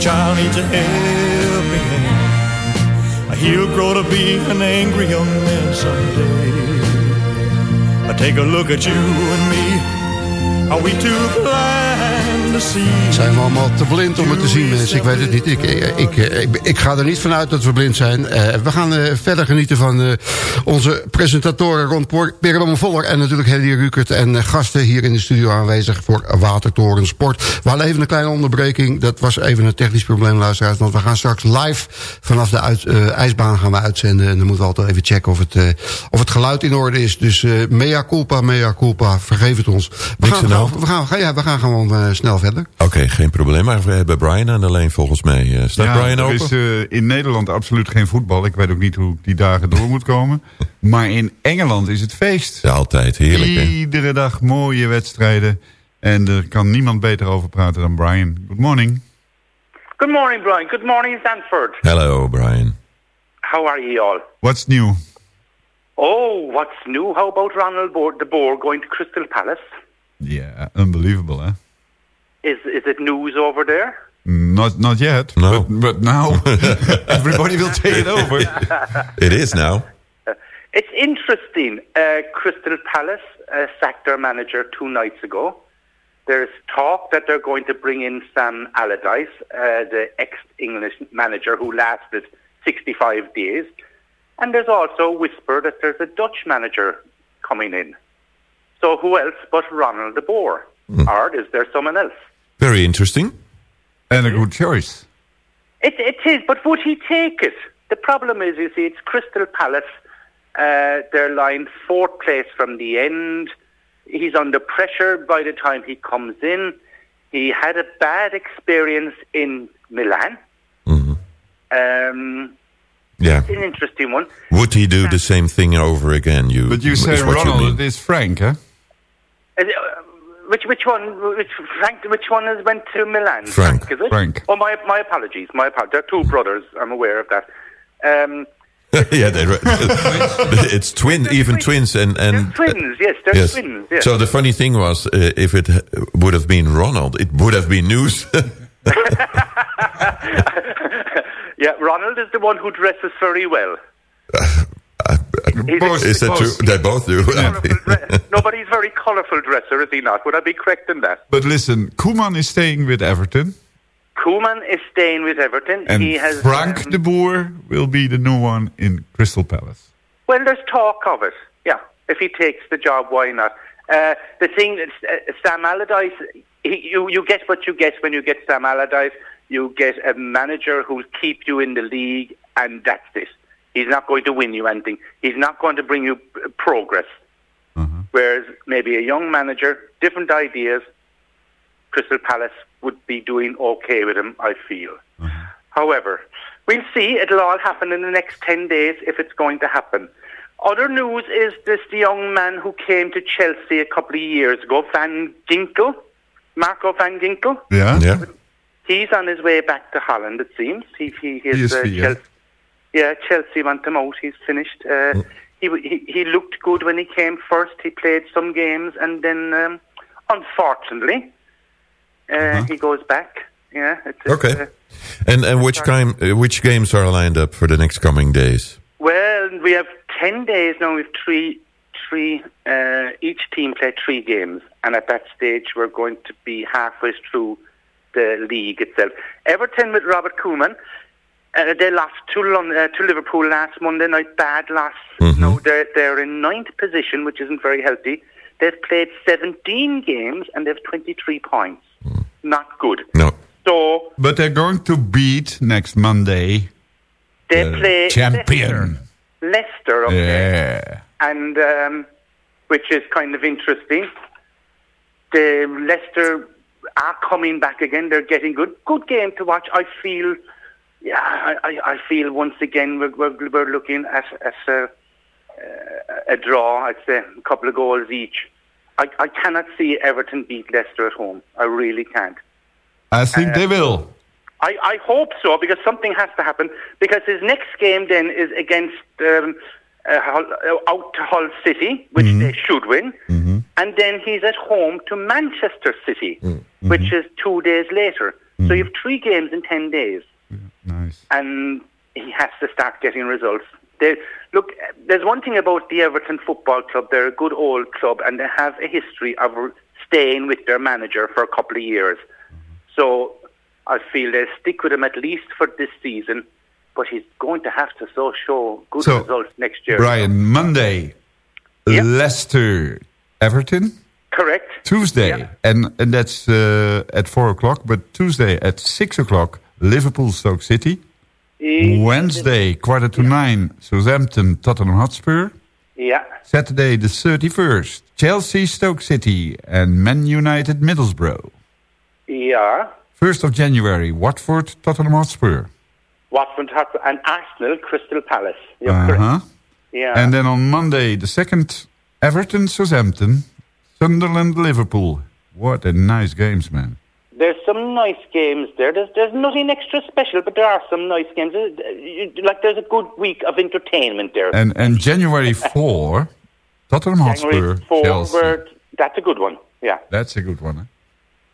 Child needs a helping hand. He'll grow to be an angry young man someday. I take a look at you and me. Are we too blind? Zijn we allemaal te blind om het te zien, mensen? Ik weet het niet. Ik, ik, ik, ik, ik ga er niet vanuit dat we blind zijn. Uh, we gaan uh, verder genieten van uh, onze presentatoren Ron Perelman Voller... en natuurlijk Hedy Rukert en gasten hier in de studio aanwezig... voor Watertoren Sport. We hadden even een kleine onderbreking. Dat was even een technisch probleem, luisteraars. Want we gaan straks live vanaf de uit, ijsbaan gaan we uitzenden. En dan moeten we altijd even checken of het, of het geluid in orde is. Dus mea culpa, mea culpa, vergeef het ons. We gaan, we gaan, ja, we gaan gewoon uh, snel verder. Oké, okay, geen probleem. Maar we hebben Brian aan de lijn volgens mij. Uh, staat ja, Brian er open? is uh, in Nederland absoluut geen voetbal. Ik weet ook niet hoe ik die dagen door moet komen. Maar in Engeland is het feest. Ja, altijd. Heerlijk, hè? Iedere dag mooie wedstrijden. En er kan niemand beter over praten dan Brian. Good morning. Good morning, Brian. Good morning, Stanford. Hello, Brian. How are you all? What's new? Oh, what's new? How about Ronald Bo de Boer going to Crystal Palace? Yeah, unbelievable, huh? Is is it news over there? Not not yet. No. But, but now everybody will take it over. it is now. It's interesting. Uh, Crystal Palace uh, sacked their manager two nights ago. There's talk that they're going to bring in Sam Allardyce, uh, the ex-English manager who lasted 65 days. And there's also whisper that there's a Dutch manager coming in. So who else but Ronald de Boer? Mm. Or is there someone else? Very interesting. And a good choice. It, it is, but would he take it? The problem is, you see, it's Crystal Palace. Uh, they're lying fourth place from the end. He's under pressure by the time he comes in. He had a bad experience in Milan. Mm-hmm. Um, Yeah. it's an interesting one. Would he do the same thing over again? You, But you say what you Ronald, mean. it is Frank, huh? Which which one? Which Frank? Which one has went to Milan? Frank. is it? Frank. Oh, my my apologies. My apologies. There are two brothers. I'm aware of that. Um, yeah, they're, it's twin, even twins, and and twins. Yes, they're yes. twins. Yes. So the funny thing was, uh, if it would have been Ronald, it would have been news. yeah, Ronald is the one who dresses very well. Both, is that true? They both do. no, but he's a very colourful dresser, is he not? Would I be correct in that? But listen, Koeman is staying with Everton. Koeman is staying with Everton. And he has Frank um, de Boer will be the new one in Crystal Palace. Well, there's talk of it. Yeah, if he takes the job, why not? Uh, the thing is, uh, Sam Allardyce, he, you you get what you get when you get Sam Allardyce. You get a manager who'll keep you in the league, and that's it. He's not going to win you anything. He's not going to bring you p- progress. Whereas maybe a young manager, different ideas, Crystal Palace would be doing okay with him, I feel. However, we'll see. It'll all happen in the next 10 days if it's going to happen. Other news is this the young man who came to Chelsea a couple of years ago, Van Ginkel, Marco Van Ginkel. Yeah? Yeah. He's on his way back to Holland, it seems. He, he, his, uh, PSV, yeah. Chelsea, yeah, Chelsea want him out. He's finished. Uh, he, he he looked good when he came first. He played some games, and then um, unfortunately, uh, he goes back. Yeah. Okay. uh, And and which time, uh, which games are lined up for the next coming days? well, we have ten days now. We've three, three. Uh, each team play three games, and at that stage, we're going to be halfway through the league itself. Everton with Robert Koeman. Uh, they lost to, Lon- uh, to Liverpool last Monday night. Bad loss. No, they're they're in ninth position, which isn't very healthy. They've played 17 games and they've 23 points. Not good. No. So But they're going to beat next Monday they the play champion. Leicester, okay, Yeah. and um, which is kind of interesting. The Leicester are coming back again. They're getting good. Good game to watch. I feel, yeah, I, I, I feel once again we're, we're, we're looking at, at a, a draw. I'd say a couple of goals each. I, I cannot see Everton beat Leicester at home. I really can't. I think they will. I, I hope so because something has to happen. Because his next game then is against um, uh, Hull, uh, out to Hull City, which they should win, and then he's at home to Manchester City, which is two days later. So you have three games in ten days, Nice. and he has to start getting results. They, look, there's one thing about the Everton Football Club. They're a good old club, and they have a history of staying with their manager for a couple of years. So I feel they'll stick with him at least for this season, but he's going to have to so show good So, results next year. Brian, Monday, Leicester, Everton. Correct. Tuesday, and, and that's uh, at 4 o'clock, but Tuesday at 6 o'clock, Liverpool, Stoke City. Eh, Wednesday, quarter to 9, Southampton, Tottenham Hotspur. Yeah. Saturday, the 31st, Chelsea, Stoke City, and Man United, Middlesbrough. Yeah. 1st of January, Watford, Tottenham Hotspur. Watford Hotspur and Arsenal, Crystal Palace. You're Uh-huh. correct. Yeah. And then on Monday, the 2nd, Everton, Southampton, Sunderland, Liverpool. What a nice games, man. There's some nice games there. There's, there's nothing extra special, but there are some nice games. Uh, Like there's a good week of entertainment there. And, and January 4, Tottenham Hotspur, January Chelsea. that's a good one. Yeah. That's a good one.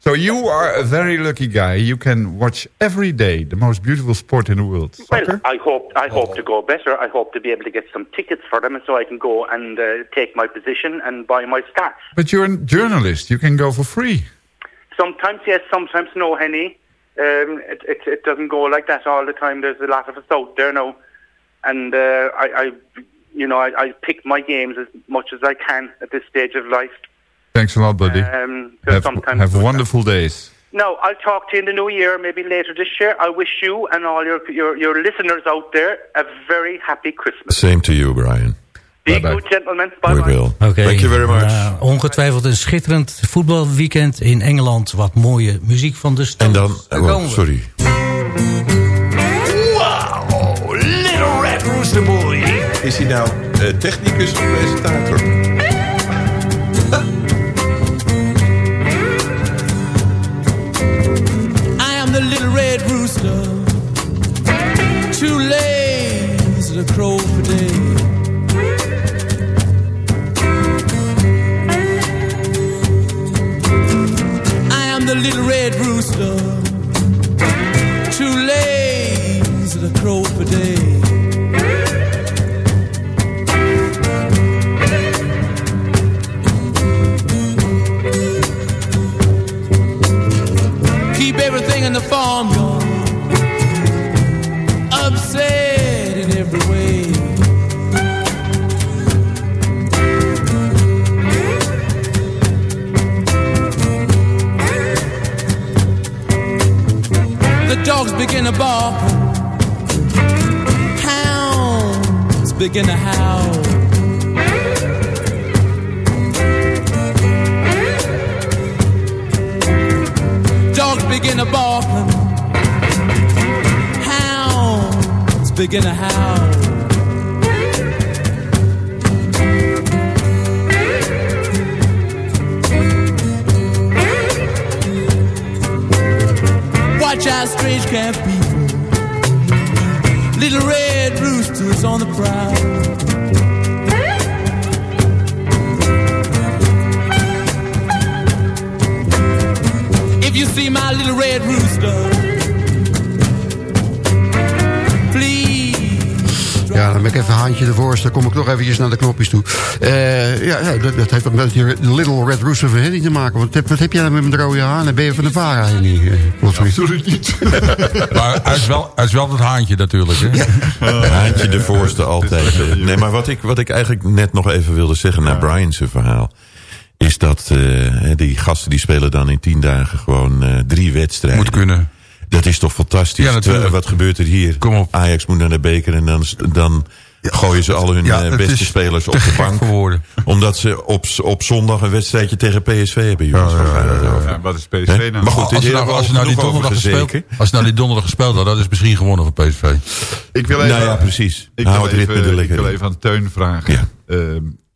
So you are a very lucky guy. You can watch every day the most beautiful sport in the world. Well, I hope I hope to go better. I hope to be able to get some tickets for them, so I can go and uh, take my position and buy my stats. But you're a journalist. You can go for free. Sometimes yes, sometimes no, Henny. Um, it, it it doesn't go like that all the time. There's a lot of us out there now, and uh, I, I, you know, I, I pick my games as much as I can at this stage of life. Thanks a lot, buddy. Um, have sometimes have wonderful days. No, I'll talk to you in the new year, maybe later this year. I wish you and all your your, your listeners out there a very happy Christmas. Same to you, Brian. Be good, gentlemen. Bye We bye. will. Oké. Thank you very much. Uh, ongetwijfeld een schitterend voetbalweekend in Engeland. Wat mooie muziek van de Stones. En dan, oh, sorry. Wow, Little Red Rooster Boy. Is hij nou eh, technicus of presentator? I am the little red rooster, too lazy to crow in the farmyard, upset in every way. The dogs begin to bark, hounds begin to howl. Begin to bark, hounds begin to howl. Watch out, strange camp people. Little red roosters on the prowl. You see my little red rooster, Ja, dan ben ik even een haantje ervoor. Dus dan kom ik nog eventjes naar de knopjes toe. Eh, ja, ja dat, dat heeft ook met die Little Red Rooster van Henny te maken. Want wat heb jij dan met mijn rode haar? Dan ben je van de Vara, Henny. eh. Absoluut niet. maar hij is, wel, hij is wel het haantje natuurlijk. Hè? Haantje de voorste altijd. eh. Nee, maar wat ik, wat ik eigenlijk net nog even wilde zeggen... naar Brian's verhaal... is dat eh, die gasten die spelen dan in tien dagen gewoon eh, drie wedstrijden. Moet kunnen. Dat is toch fantastisch? Ja, natuurlijk. Terwijl, Wat gebeurt er hier? Kom op. Ajax moet naar de beker en dan, dan gooien ze al hun Ja, eh, beste spelers op te de bank. voor woorden. Omdat ze op, op zondag een wedstrijdje tegen PSV hebben. Jongens? Ja, wat is PSV nou? Maar goed, als, je is nou, als nou die donderdag gespeeld, als nou die donderdag gespeeld had, dat is misschien gewonnen van PSV. Ik wil even, Nou ja, precies. Ik Hou wil, even, ik wil even aan Teun vragen. Ja.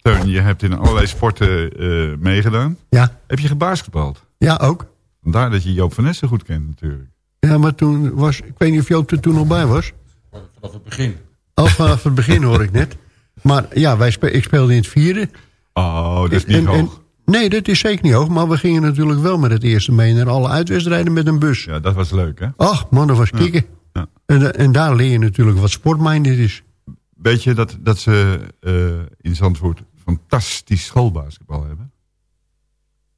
Teun, je hebt in allerlei sporten eh, meegedaan. Ja. Heb je gebasketbald? Ja, ook. Vandaar dat je Joop van Nessen goed kent natuurlijk. Ja, maar toen was... Ik weet niet of Joop er toen nog bij was. Vanaf het begin. Al vanaf het begin hoor ik net. Maar ja, wij spe ik speelde in het vierde. Oh, dat is niet En- en- hoog. nee, dat is zeker niet hoog. Maar we gingen natuurlijk wel met het eerste mee naar alle uitwedstrijden met een bus. Ja, dat was leuk hè? Ach, man, dat was kicken. Ja. En, da- en daar leer je natuurlijk wat sportminded is. Weet je dat, dat ze eh, in Zandvoort fantastisch schoolbasketbal hebben?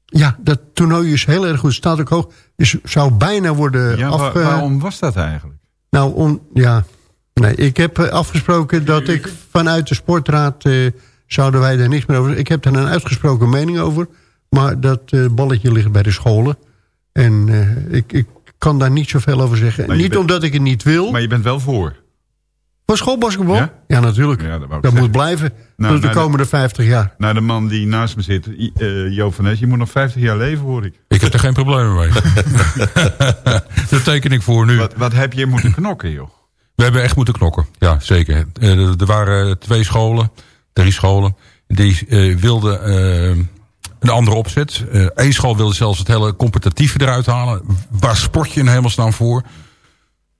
Ja, dat toernooi is heel erg goed. Staat ook hoog. Dus zou bijna worden Ja, waar- waarom was dat eigenlijk? Nou, on, ja. Nee, ik heb eh, afgesproken dat ik vanuit de sportraad... eh, zouden wij daar niks meer over... Ik heb daar een uitgesproken mening over. Maar dat eh, balletje ligt bij de scholen. En ik, ik kan daar niet zoveel over zeggen. Niet bent- omdat ik het niet wil. Maar je bent wel voor. Voor schoolbasketbal? Ja? Ja, natuurlijk. Ja, dat dat moet blijven. Nou, de nou, komende 50 jaar. Nou, de man die naast me zit, eh, Joop van Nes, je moet nog 50 jaar leven, hoor ik. Ik heb er geen problemen mee. dat teken ik voor nu. Wat, wat heb je moeten knokken, joh? We hebben echt moeten knokken. Ja, zeker. Eh, er- waren twee scholen, drie scholen. Die eh, wilden een andere opzet. Eén school wilde zelfs het hele competitieve eruit halen. Waar sport je in hemelsnaam voor?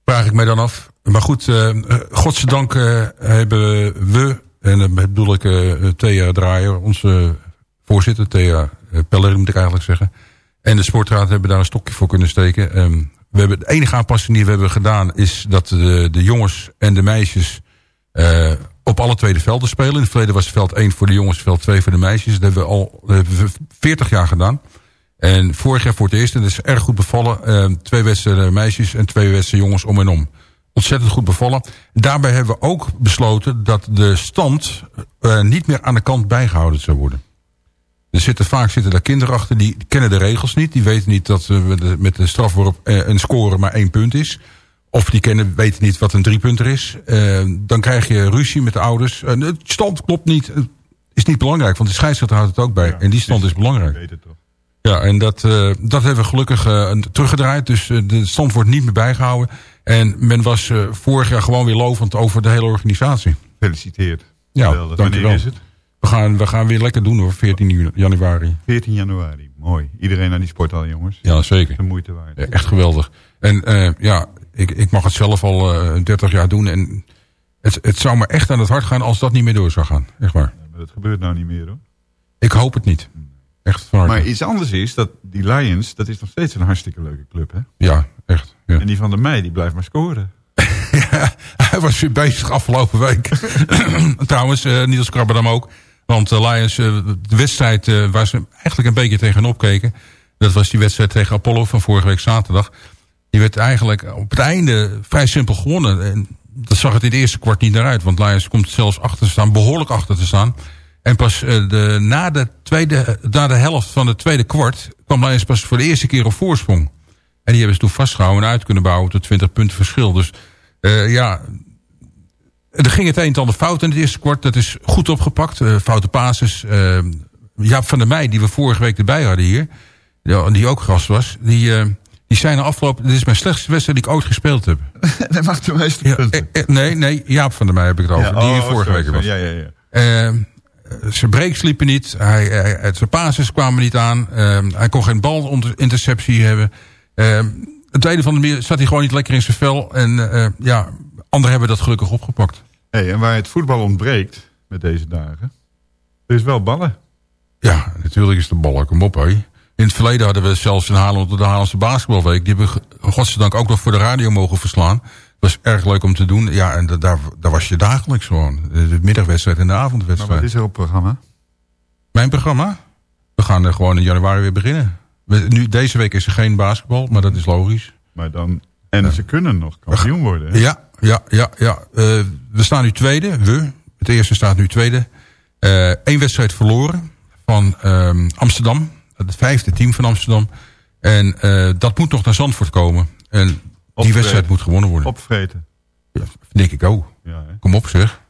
Vraag ik mij dan af. Maar goed, eh godzijdank eh, hebben we... En dan bedoel ik eh Thea Draaier, onze voorzitter. Thea eh, Pellerin moet ik eigenlijk zeggen. En de sportraad hebben daar een stokje voor kunnen steken. Ehm, we hebben, de enige aanpassing die we hebben gedaan... is dat de, de jongens en de meisjes eh, op alle tweede velden spelen. In het verleden was veld 1 voor de jongens, veld 2 voor de meisjes. Dat hebben we al dat hebben we 40 jaar gedaan. En vorig jaar voor het eerst, en dat is erg goed bevallen... Ehm, twee wedstrijden meisjes en twee wedstrijden jongens om en om. Ontzettend goed bevallen. Daarbij hebben we ook besloten dat de stand eh, niet meer aan de kant bijgehouden zou worden. Er zitten vaak zitten daar kinderen achter die kennen de regels niet. Die weten niet dat eh, met de- met de strafworp eh, een score maar één punt is. Of die kennen, weten niet wat een driepunter is. Dan krijg je ruzie met de ouders. Het stand klopt niet. Het is niet belangrijk, want de scheidsrechter houdt het ook bij. en die stand is belangrijk. Weet het toch? Ja, en dat, dat hebben we gelukkig teruggedraaid. Dus de stand wordt niet meer bijgehouden. En men was eh, vorig jaar gewoon weer lovend over de hele organisatie. Gefeliciteerd. Ja, Geweldig. Wanneer is het? We gaan, we gaan weer lekker doen hoor, 14 juni- januari. 14 januari. Mooi. Iedereen naar die sporthal, jongens. Ja, zeker. De moeite waard. Ja, echt geweldig. En eh, ja, ik, ik mag het zelf al eh 30 jaar doen. En het, het zou me echt aan het hart gaan als dat niet meer door zou gaan. Echt waar. Maar dat gebeurt nou niet meer, hoor. Ik hoop het niet. Echt van harte. Maar iets anders is dat die Lions, dat is nog steeds een hartstikke leuke club, hè? Ja, echt. Ja. En die van de Mei, die blijft maar scoren. Hij was weer bezig afgelopen week. Trouwens, eh Niels Krabberdam ook. Want de Lions, eh, de wedstrijd waar ze eigenlijk een beetje tegenop keken... dat was die wedstrijd tegen Apollo van vorige week zaterdag. Die werd eigenlijk op het einde vrij simpel gewonnen. En dat zag het in het eerste kwart niet naar uit. Want Lions komt zelfs achter te staan, behoorlijk achter te staan. En pas de, na, de tweede, na de helft van het tweede kwart... kwam Lions pas voor de eerste keer op voorsprong. En die hebben ze toen vastgehouden en uit kunnen bouwen tot 20 punten verschil. Dus uh, ja, er ging het een en ander fout in het eerste kwart. Dat is goed opgepakt. Uh, foute pases. Uh, Jaap van der Meij, die we vorige week erbij hadden hier... die ook gast was... die, die zijn er afgelopen... Dit is mijn slechtste wedstrijd die ik ooit gespeeld heb. dat maakt de meeste ja, punten. nee, nee, Jaap van der Meij heb ik het over. Ja, die hier oh, vorige sorry, week was. Ja, ja, ja. Uh, zijn breaks liepen niet. Hij, hij, zijn basis kwamen niet aan. Uh, hij kon geen balinterceptie hebben. Het tweede van de meer zat hij gewoon niet lekker in zijn vel. En uh, ja, anderen hebben dat gelukkig opgepakt. Hey, en waar het voetbal ontbreekt met deze dagen... er is wel ballen. Ja, natuurlijk is de ballen. Kom op, hé. In het verleden hadden we zelfs een Haarlem de Haarlemse basketbalweek. Die hebben we godzijdank ook nog voor de radio mogen verslaan. Dat was erg leuk om te doen. Ja, en daar, daar was je dagelijks gewoon. De middagwedstrijd en de avondwedstrijd. Maar wat is er op programma? Mijn programma? We gaan er gewoon in januari weer beginnen. Nu, deze week is er geen basketbal, maar dat is logisch. Maar dan, en ja. ze kunnen nog kampioen worden. Hè? Ja, ja, ja. ja. Uh, we staan nu tweede. We. Het eerste staat nu tweede. Eén uh, wedstrijd verloren van um, Amsterdam. Het vijfde team van Amsterdam. En uh, dat moet nog naar Zandvoort komen. En die Opvreten. wedstrijd moet gewonnen worden. Opvreten. Ja, denk ik ook. Ja, Kom op zeg.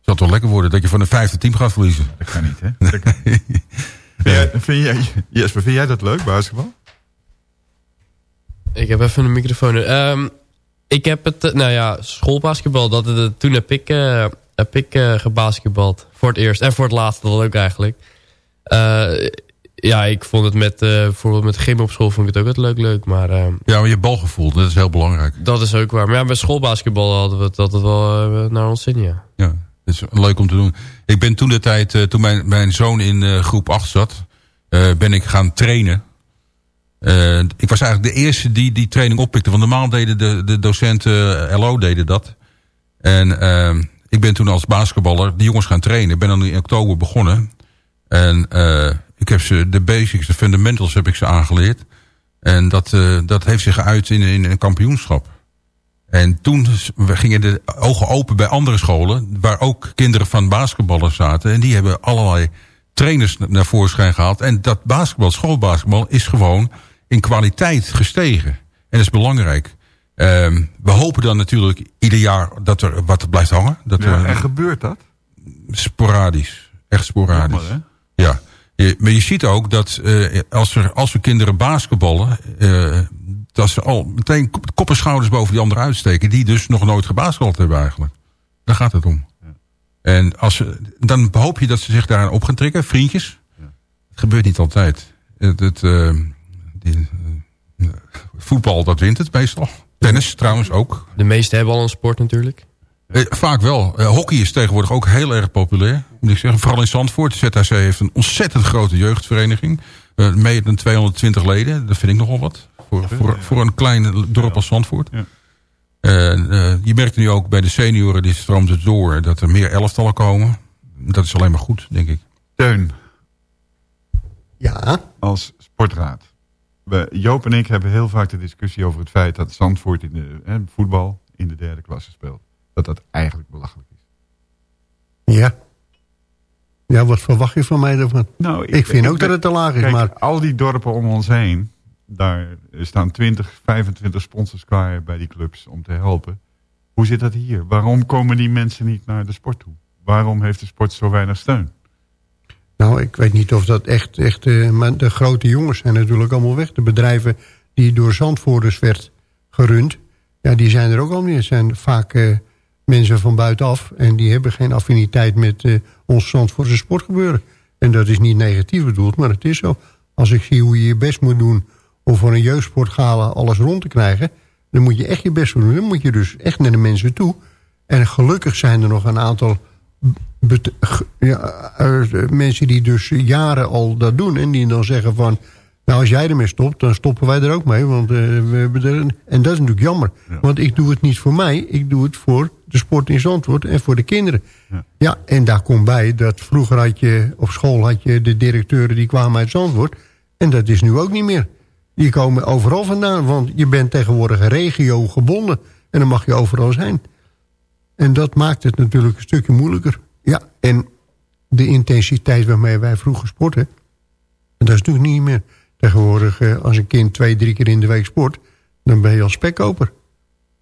Zal toch lekker worden dat je van een vijfde team gaat verliezen. Dat kan niet, hè? Dat kan niet. vind, jij, vind jij, Jesper, vind jij dat leuk, basketbal? Ik heb even een microfoon. Um, ik heb het, uh, nou ja, schoolbasketbal. Dat, uh, toen heb ik, uh, heb ik gebasketbald. Voor het eerst. En voor het laatste, dat leuk eigenlijk. ja, ik vond het met, bijvoorbeeld met gym op school vond ik het ook wel leuk, leuk. Maar, ja, maar je balgevoel, dat is heel belangrijk. Dat is ook waar. Maar ja, bij schoolbasketbal hadden we het altijd wel naar ons zin, ja. Ja, dat is leuk om te doen. Ik ben toen de tijd, toen mijn, mijn zoon in groep 8 zat, ben ik gaan trainen. Ik was eigenlijk de eerste die die training oppikte. Want normaal deden de, de docenten LO deden dat. En uh, ik ben toen als basketballer de jongens gaan trainen. Ik ben dan in oktober begonnen. En ik heb ze de basics, de fundamentals heb ik ze aangeleerd. En dat, dat heeft zich geuit in, in een kampioenschap. En toen gingen de ogen open bij andere scholen... waar ook kinderen van basketballers zaten. En die hebben allerlei trainers naar voorschijn gehaald. En dat basketbal, schoolbasketbal, is gewoon in kwaliteit gestegen. En dat is belangrijk. Um, we hopen dan natuurlijk ieder jaar dat er wat blijft hangen. Dat ja, er, en gebeurt dat? Sporadisch. Echt sporadisch. Jammer, ja. Je, maar je ziet ook dat uh, als, er, als we kinderen basketballen... Uh, dat ze al meteen kop en schouders boven die anderen uitsteken... die dus nog nooit gebasketbald hebben eigenlijk. Daar gaat het om. Ja. En als ze, dan hoop je dat ze zich daaraan op gaan trekken, vriendjes. Ja. Het gebeurt niet altijd. Het, het, uh, die, uh, voetbal, dat wint het meestal. Tennis trouwens ook. De meeste hebben al een sport natuurlijk. Eh, vaak wel. Uh, hockey is tegenwoordig ook heel erg populair. Moet ik zeggen. Vooral in Zandvoort. ZHC heeft een ontzettend grote jeugdvereniging. Uh, meer dan 220 leden. Dat vind ik nogal wat. Voor, voor, voor een klein dorp als Zandvoort. Ja. Uh, je merkt nu ook bij de senioren, die stroomt het door, dat er meer elftallen komen. Dat is alleen maar goed, denk ik. Teun. Ja? Als sportraad. We, Joop en ik hebben heel vaak de discussie over het feit dat Zandvoort in de hè, voetbal in de derde klasse speelt. Dat dat eigenlijk belachelijk is. Ja. Ja, wat verwacht je van mij daarvan? Nou, ik, ik vind ik, ook ik, dat het te laag is. Kijk, maar... al die dorpen om ons heen, daar staan 20, 25 sponsors klaar bij die clubs om te helpen. Hoe zit dat hier? Waarom komen die mensen niet naar de sport toe? Waarom heeft de sport zo weinig steun? Nou, ik weet niet of dat echt... echt uh, de grote jongens zijn natuurlijk allemaal weg. De bedrijven die door Zandvoerders werd gerund... ja, die zijn er ook al niet. Het zijn vaak uh, mensen van buitenaf... en die hebben geen affiniteit met uh, ons Zandvoortse sportgebeuren. En dat is niet negatief bedoeld, maar het is zo. Als ik zie hoe je je best moet doen... om voor een jeugdsportgala alles rond te krijgen... dan moet je echt je best doen. Dan moet je dus echt naar de mensen toe. En gelukkig zijn er nog een aantal ja, mensen die dus jaren al dat doen... en die dan zeggen van... nou, als jij ermee stopt, dan stoppen wij er ook mee. Want, uh, we hebben er een... En dat is natuurlijk jammer. Ja. Want ik doe het niet voor mij. Ik doe het voor de sport in Zandvoort en voor de kinderen. Ja. ja, en daar komt bij dat vroeger had je... op school had je de directeuren die kwamen uit Zandvoort... en dat is nu ook niet meer. Die komen overal vandaan. Want je bent tegenwoordig regio gebonden. En dan mag je overal zijn. En dat maakt het natuurlijk een stukje moeilijker. Ja, en de intensiteit waarmee wij vroeger sporten... dat is natuurlijk niet meer. Tegenwoordig, eh, als een kind twee, drie keer in de week sport... dan ben je al spekkoper.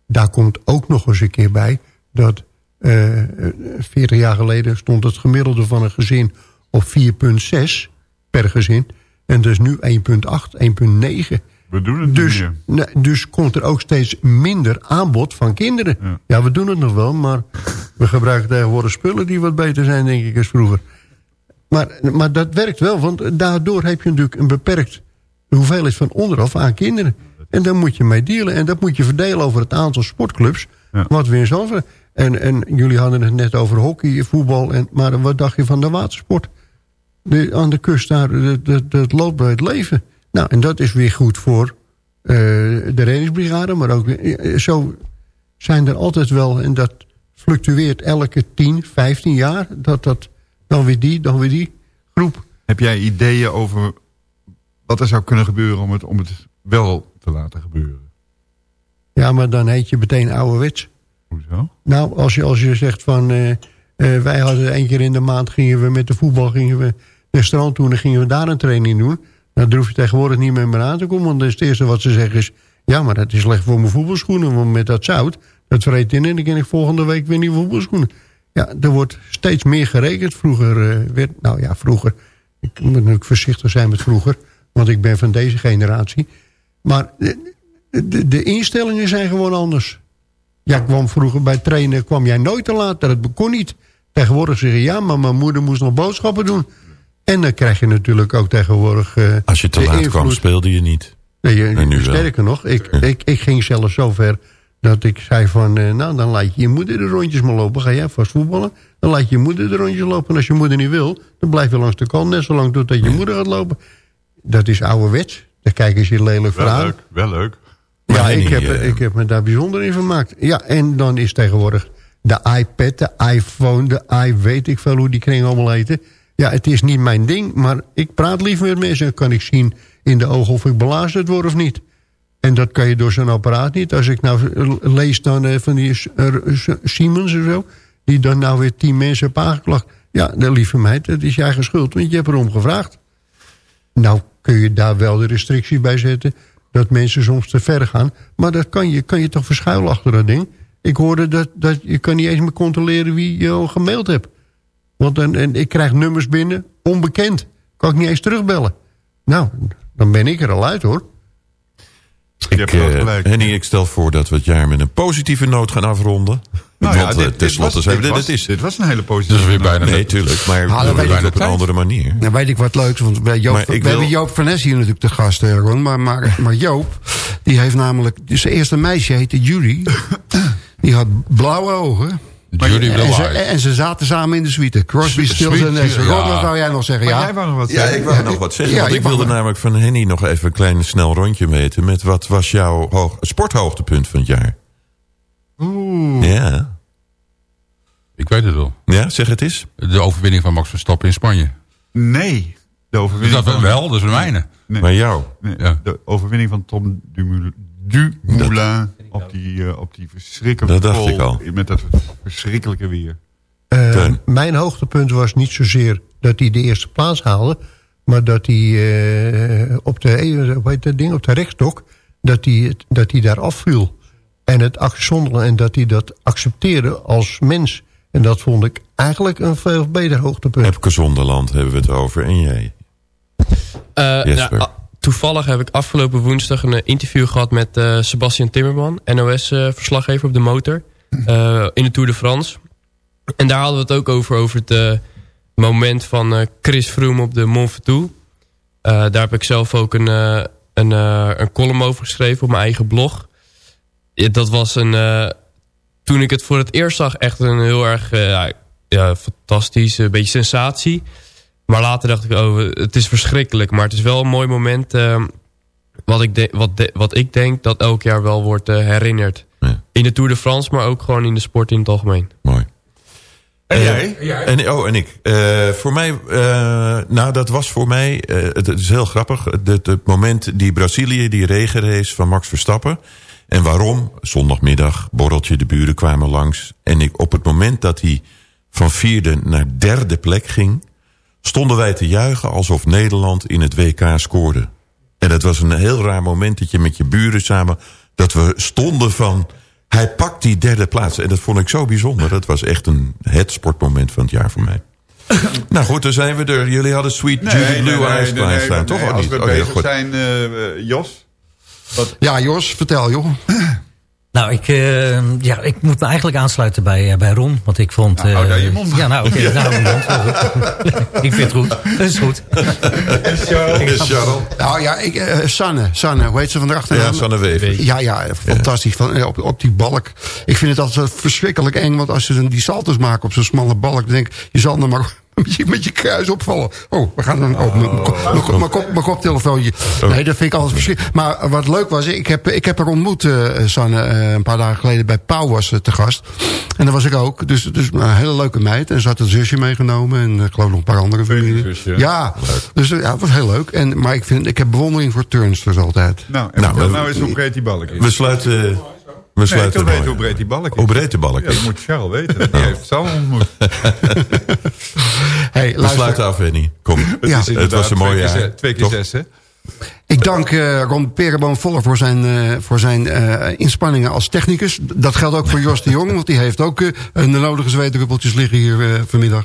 Daar komt ook nog eens een keer bij... dat 40 jaar geleden stond het gemiddelde van een gezin op 4,6 per gezin. En dat is nu 1,8, 1,9. We doen het Dus, niet dus komt er ook steeds minder aanbod van kinderen. Ja. we doen het nog wel, maar we gebruiken tegenwoordig spullen die wat beter zijn, denk ik, als vroeger. Maar, maar dat werkt wel, want daardoor heb je natuurlijk een beperkt hoeveelheid van onderaf aan kinderen. En daar moet je mee dealen. En dat moet je verdelen over het aantal sportclubs. Wat we in Zandvoort... En, en jullie hadden het net over hockey, voetbal. En, maar wat dacht je van de watersport? De, aan de kust daar, dat, loopt bij het leven. Nou, en dat is weer goed voor eh, de reddingsbrigade. Maar ook eh, zo zijn er altijd wel... En dat fluctueert elke 10, 15 jaar. Dat dat dan weer die, dan weer die groep. Heb jij ideeën over wat er zou kunnen gebeuren om het, om het wel te laten gebeuren? Ja, maar dan heet je meteen ouderwets. Hoezo? Nou, als je, als je zegt van... eh, eh, wij hadden één keer in de maand gingen we met de voetbal gingen we naar strand toe... en dan gingen we daar een training doen. Nou, daar hoef je tegenwoordig niet meer, meer aan te komen. Want het eerste wat ze zeggen is... ja, maar dat is slecht voor mijn voetbalschoenen. Want met dat zout, dat vreet in... en dan kan ik volgende week weer nieuwe voetbalschoenen. Ja, er wordt steeds meer gerekend. Vroeger eh, werd... Nou ja, vroeger... Ik moet natuurlijk voorzichtig zijn met vroeger. Want ik ben van deze generatie. Maar de, de, de instellingen zijn gewoon anders. Ja, kwam vroeger bij trainen kwam jij nooit te laat. Dat kon niet. Tegenwoordig zeggen ja, maar mijn moeder moest nog boodschappen doen. En dan krijg je natuurlijk ook tegenwoordig... eh, Als je te laat kwam, speelde je niet. Nee, je- En nu wel. sterker nog, ik, ik, ik ging zelfs zo ver dat ik zei van... eh, nou, dan laat je je moeder de rondjes maar lopen. Ga jij vast voetballen? Dan laat je je moeder de rondjes lopen. En als je moeder niet wil, dan blijf je langs de kant... net zo lang totdat je moeder gaat lopen. Dat is ouderwets. Daar kijken ze je lelijk voor Wel aan. leuk, wel leuk. Ja, ik heb, eh, ik heb me daar bijzonder in vermaakt. Ja, en dan is tegenwoordig de iPad, de iPhone, de i weet ik veel hoe die kring allemaal heten. Ja, het is niet mijn ding, maar ik praat liever met mensen. Kan ik zien in de ogen of ik belazerd word of niet. En dat kan je door zo'n apparaat niet. Als ik nou lees dan eh, van die Siemens of zo... die dan nou weer tien mensen hebben aangeklaagd. Ja, de lieve meid, dat is je eigen schuld, want je hebt erom gevraagd. Nou kun je daar wel de restrictie bij zetten... dat mensen soms te ver gaan. Maar dat kan je, kan je toch verschuilen achter dat ding. Ik hoorde dat, dat je kan niet eens meer controleren wie je al gemaild hebt. Want dan, en ik krijg nummers binnen, onbekend. Kan ik niet eens terugbellen. Nou, dan ben ik er al uit hoor. Ik, eh, Henny, ik stel voor dat we het jaar met een positieve noot gaan afronden. Nou ja, Want dit- eh, tenslotte zijn we dit dit. was- is. dit was een hele positieve Dus weer noot. bijna Nee, Nee, tuurlijk. Maar we wij doen het op een andere manier. Nou weet ik wat leuks, want bij Joop, we wil- hebben Joop van Nes hier natuurlijk te gast, eh, maar, maar Joop, die heeft namelijk... Zijn eerste meisje heette Judy. Die had blauwe ogen. Judy en, ze, Eyes. en ze zaten samen in de suite. Crosby, Stills en Nash. ja. Wat wou jij nog zeggen? Maar ja? jij wou nog wat Ja, zeggen. ik wou nog wat zeggen. Ja, want ik wilde namelijk van Henny nog even een klein snel rondje meten. Met wat was jouw hoog, sporthoogtepunt van het jaar? Oeh. Ja. Ik weet het wel. Ja, zeg het eens. De overwinning van Max Verstappen in Spanje. Nee. De overwinning Dat van... wel, dat is de mijne. Nee. Maar jou? Nee, Ja. De overwinning van Tom Dumoulin, Dumoulin op, die, eh, op die verschrikkelijke Dat dacht ik al. Met dat verschrikkelijke weer. Eh, mijn hoogtepunt was niet zozeer dat hij de eerste plaats haalde... maar dat hij eh, op, de, hoe heet dat ding, op de rekstok... dat hij, dat hij daar afviel. En, het afzonderen en dat hij dat accepteerde als mens. En dat vond ik eigenlijk een veel beter hoogtepunt. Epke Zonderland hebben we het over. En jij? Eh, nou, a- toevallig heb ik afgelopen woensdag een eh, interview gehad met eh, Sebastian Timmerman, NOS-verslaggever op de motor, eh, in de Tour de France. En daar hadden we het ook over, over het eh, moment van eh, Chris Froome op de Mont Ventoux. Eh, daar heb ik zelf ook een, eh, een, eh, een column over geschreven op mijn eigen blog. Dat was een... eh, toen ik het voor het eerst zag, echt een heel erg eh, ja, fantastisch, een beetje sensatie. Maar later dacht ik, oh, het is verschrikkelijk. Maar het is wel een mooi moment eh, wat, ik de- wat, de- wat ik denk dat elk jaar wel wordt eh, herinnerd. Ja. In de Tour de France, maar ook gewoon in de sport in het algemeen. Mooi. En jij? En, oh, en ik. Eh, voor mij, eh, nou dat was voor mij, eh, het, het is heel grappig. Het, het moment die Brazilië, die regenrace van Max Verstappen. En waarom? Zondagmiddag, borreltje, de buren kwamen langs. En ik, op het moment dat hij van vierde naar derde plek ging... stonden wij te juichen alsof Nederland in het WK scoorde. En dat was een heel raar moment dat je met je buren samen... dat we stonden van... Hij pakt die derde plaats. En dat vond ik zo bijzonder. Dat was echt een, het sportmoment van het jaar voor mij. nou goed, dan zijn we er. Jullie hadden Sweet Judy Blue Eyes klaarstaan, toch? nee, Oh, als niet? we Oh, bezig zijn, eh, eh, Jos? Wat? Ja, Jos, vertel joh. Nou, ik, eh, ja, ik moet me eigenlijk aansluiten bij, eh, bij Ron. Want ik vond... Nou, hou eh, daar je mond. Ja, nou, oké. Ja. nou, ik vind het goed. Dat is goed. En Charles? Nou ja, ik, Sanne, Sanne, hoe heet ze van de achternaam? Ja, Sanne Wever. Ja, ja, fantastisch. Van, op, op die balk. Ik vind het altijd verschrikkelijk eng. Want als ze die salto's maken op zo'n smalle balk... dan denk ik, je zal er maar met je, met je kruis opvallen. Oh, we gaan dan... Oh, mijn- mijn kop- mijn kop- mijn kop- mijn koptelefoontje. Nee, dat vind ik altijd verschrikkelijk. Maar wat leuk was, ik heb, ik heb haar ontmoet, eh, Sanne... eh, een paar dagen geleden bij Pauw was ze te gast. En daar was ik ook. Dus, dus een hele leuke meid. En ze had een zusje meegenomen. En eh, ik geloof nog een paar andere familie. zusje. Ja, dus eh, ja, het was heel leuk. En, maar ik, vind, ik heb bewondering voor turnsters altijd. Nou, en Nou, nou, nou eens hoe breed die balk is. We sluiten... We Nee, ik sluiten wil weten hoe breed die balk is. Hoe breed de balk Ja, is. dat moet Charles weten. Die heeft Sam ontmoet. Hey, We luister, sluiten af, Henny. Kom. Het, Ja. is Het was een mooi twee keer jaar. ze- Twee keer zes, hè? Ik dank eh, Ron Perenboom Voller voor zijn, eh, voor zijn eh, inspanningen als technicus. Dat geldt ook voor Jos de Jong, want die heeft ook de nodige zweetdruppeltjes liggen hier vanmiddag.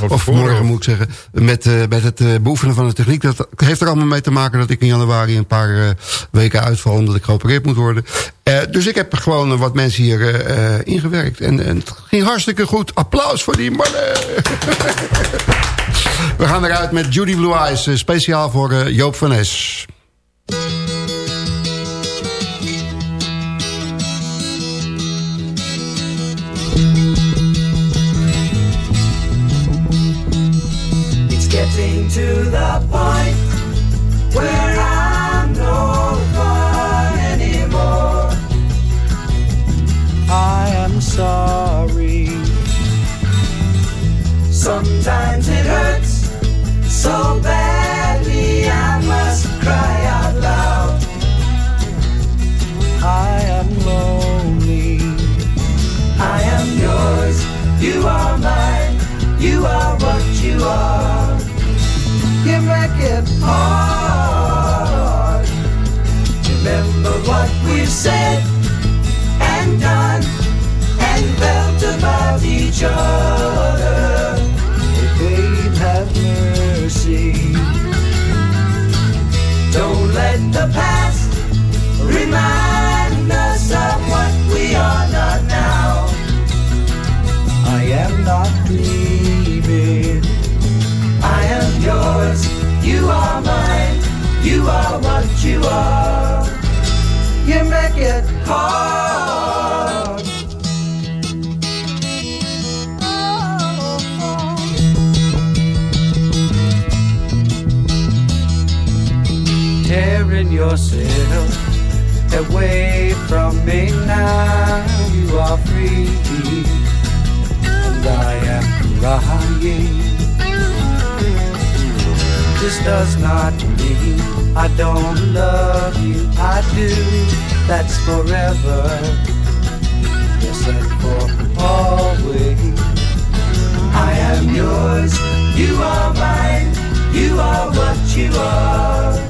Nog Of morgen moet ik zeggen. Met, met het beoefenen van de techniek. Dat heeft er allemaal mee te maken dat ik in januari een paar weken uitval omdat ik geopereerd moet worden. Dus ik heb gewoon wat mensen hier ingewerkt. En, en het ging hartstikke goed. Applaus voor die mannen. We gaan eruit met Judy Blue Eyes. speciaal voor Joop van Es. It's getting to the point where I'm no fun anymore. I am sorry. This does not mean I don't love you. I do. That's forever. Yes, and for always. I am yours. You are mine. You are what you are.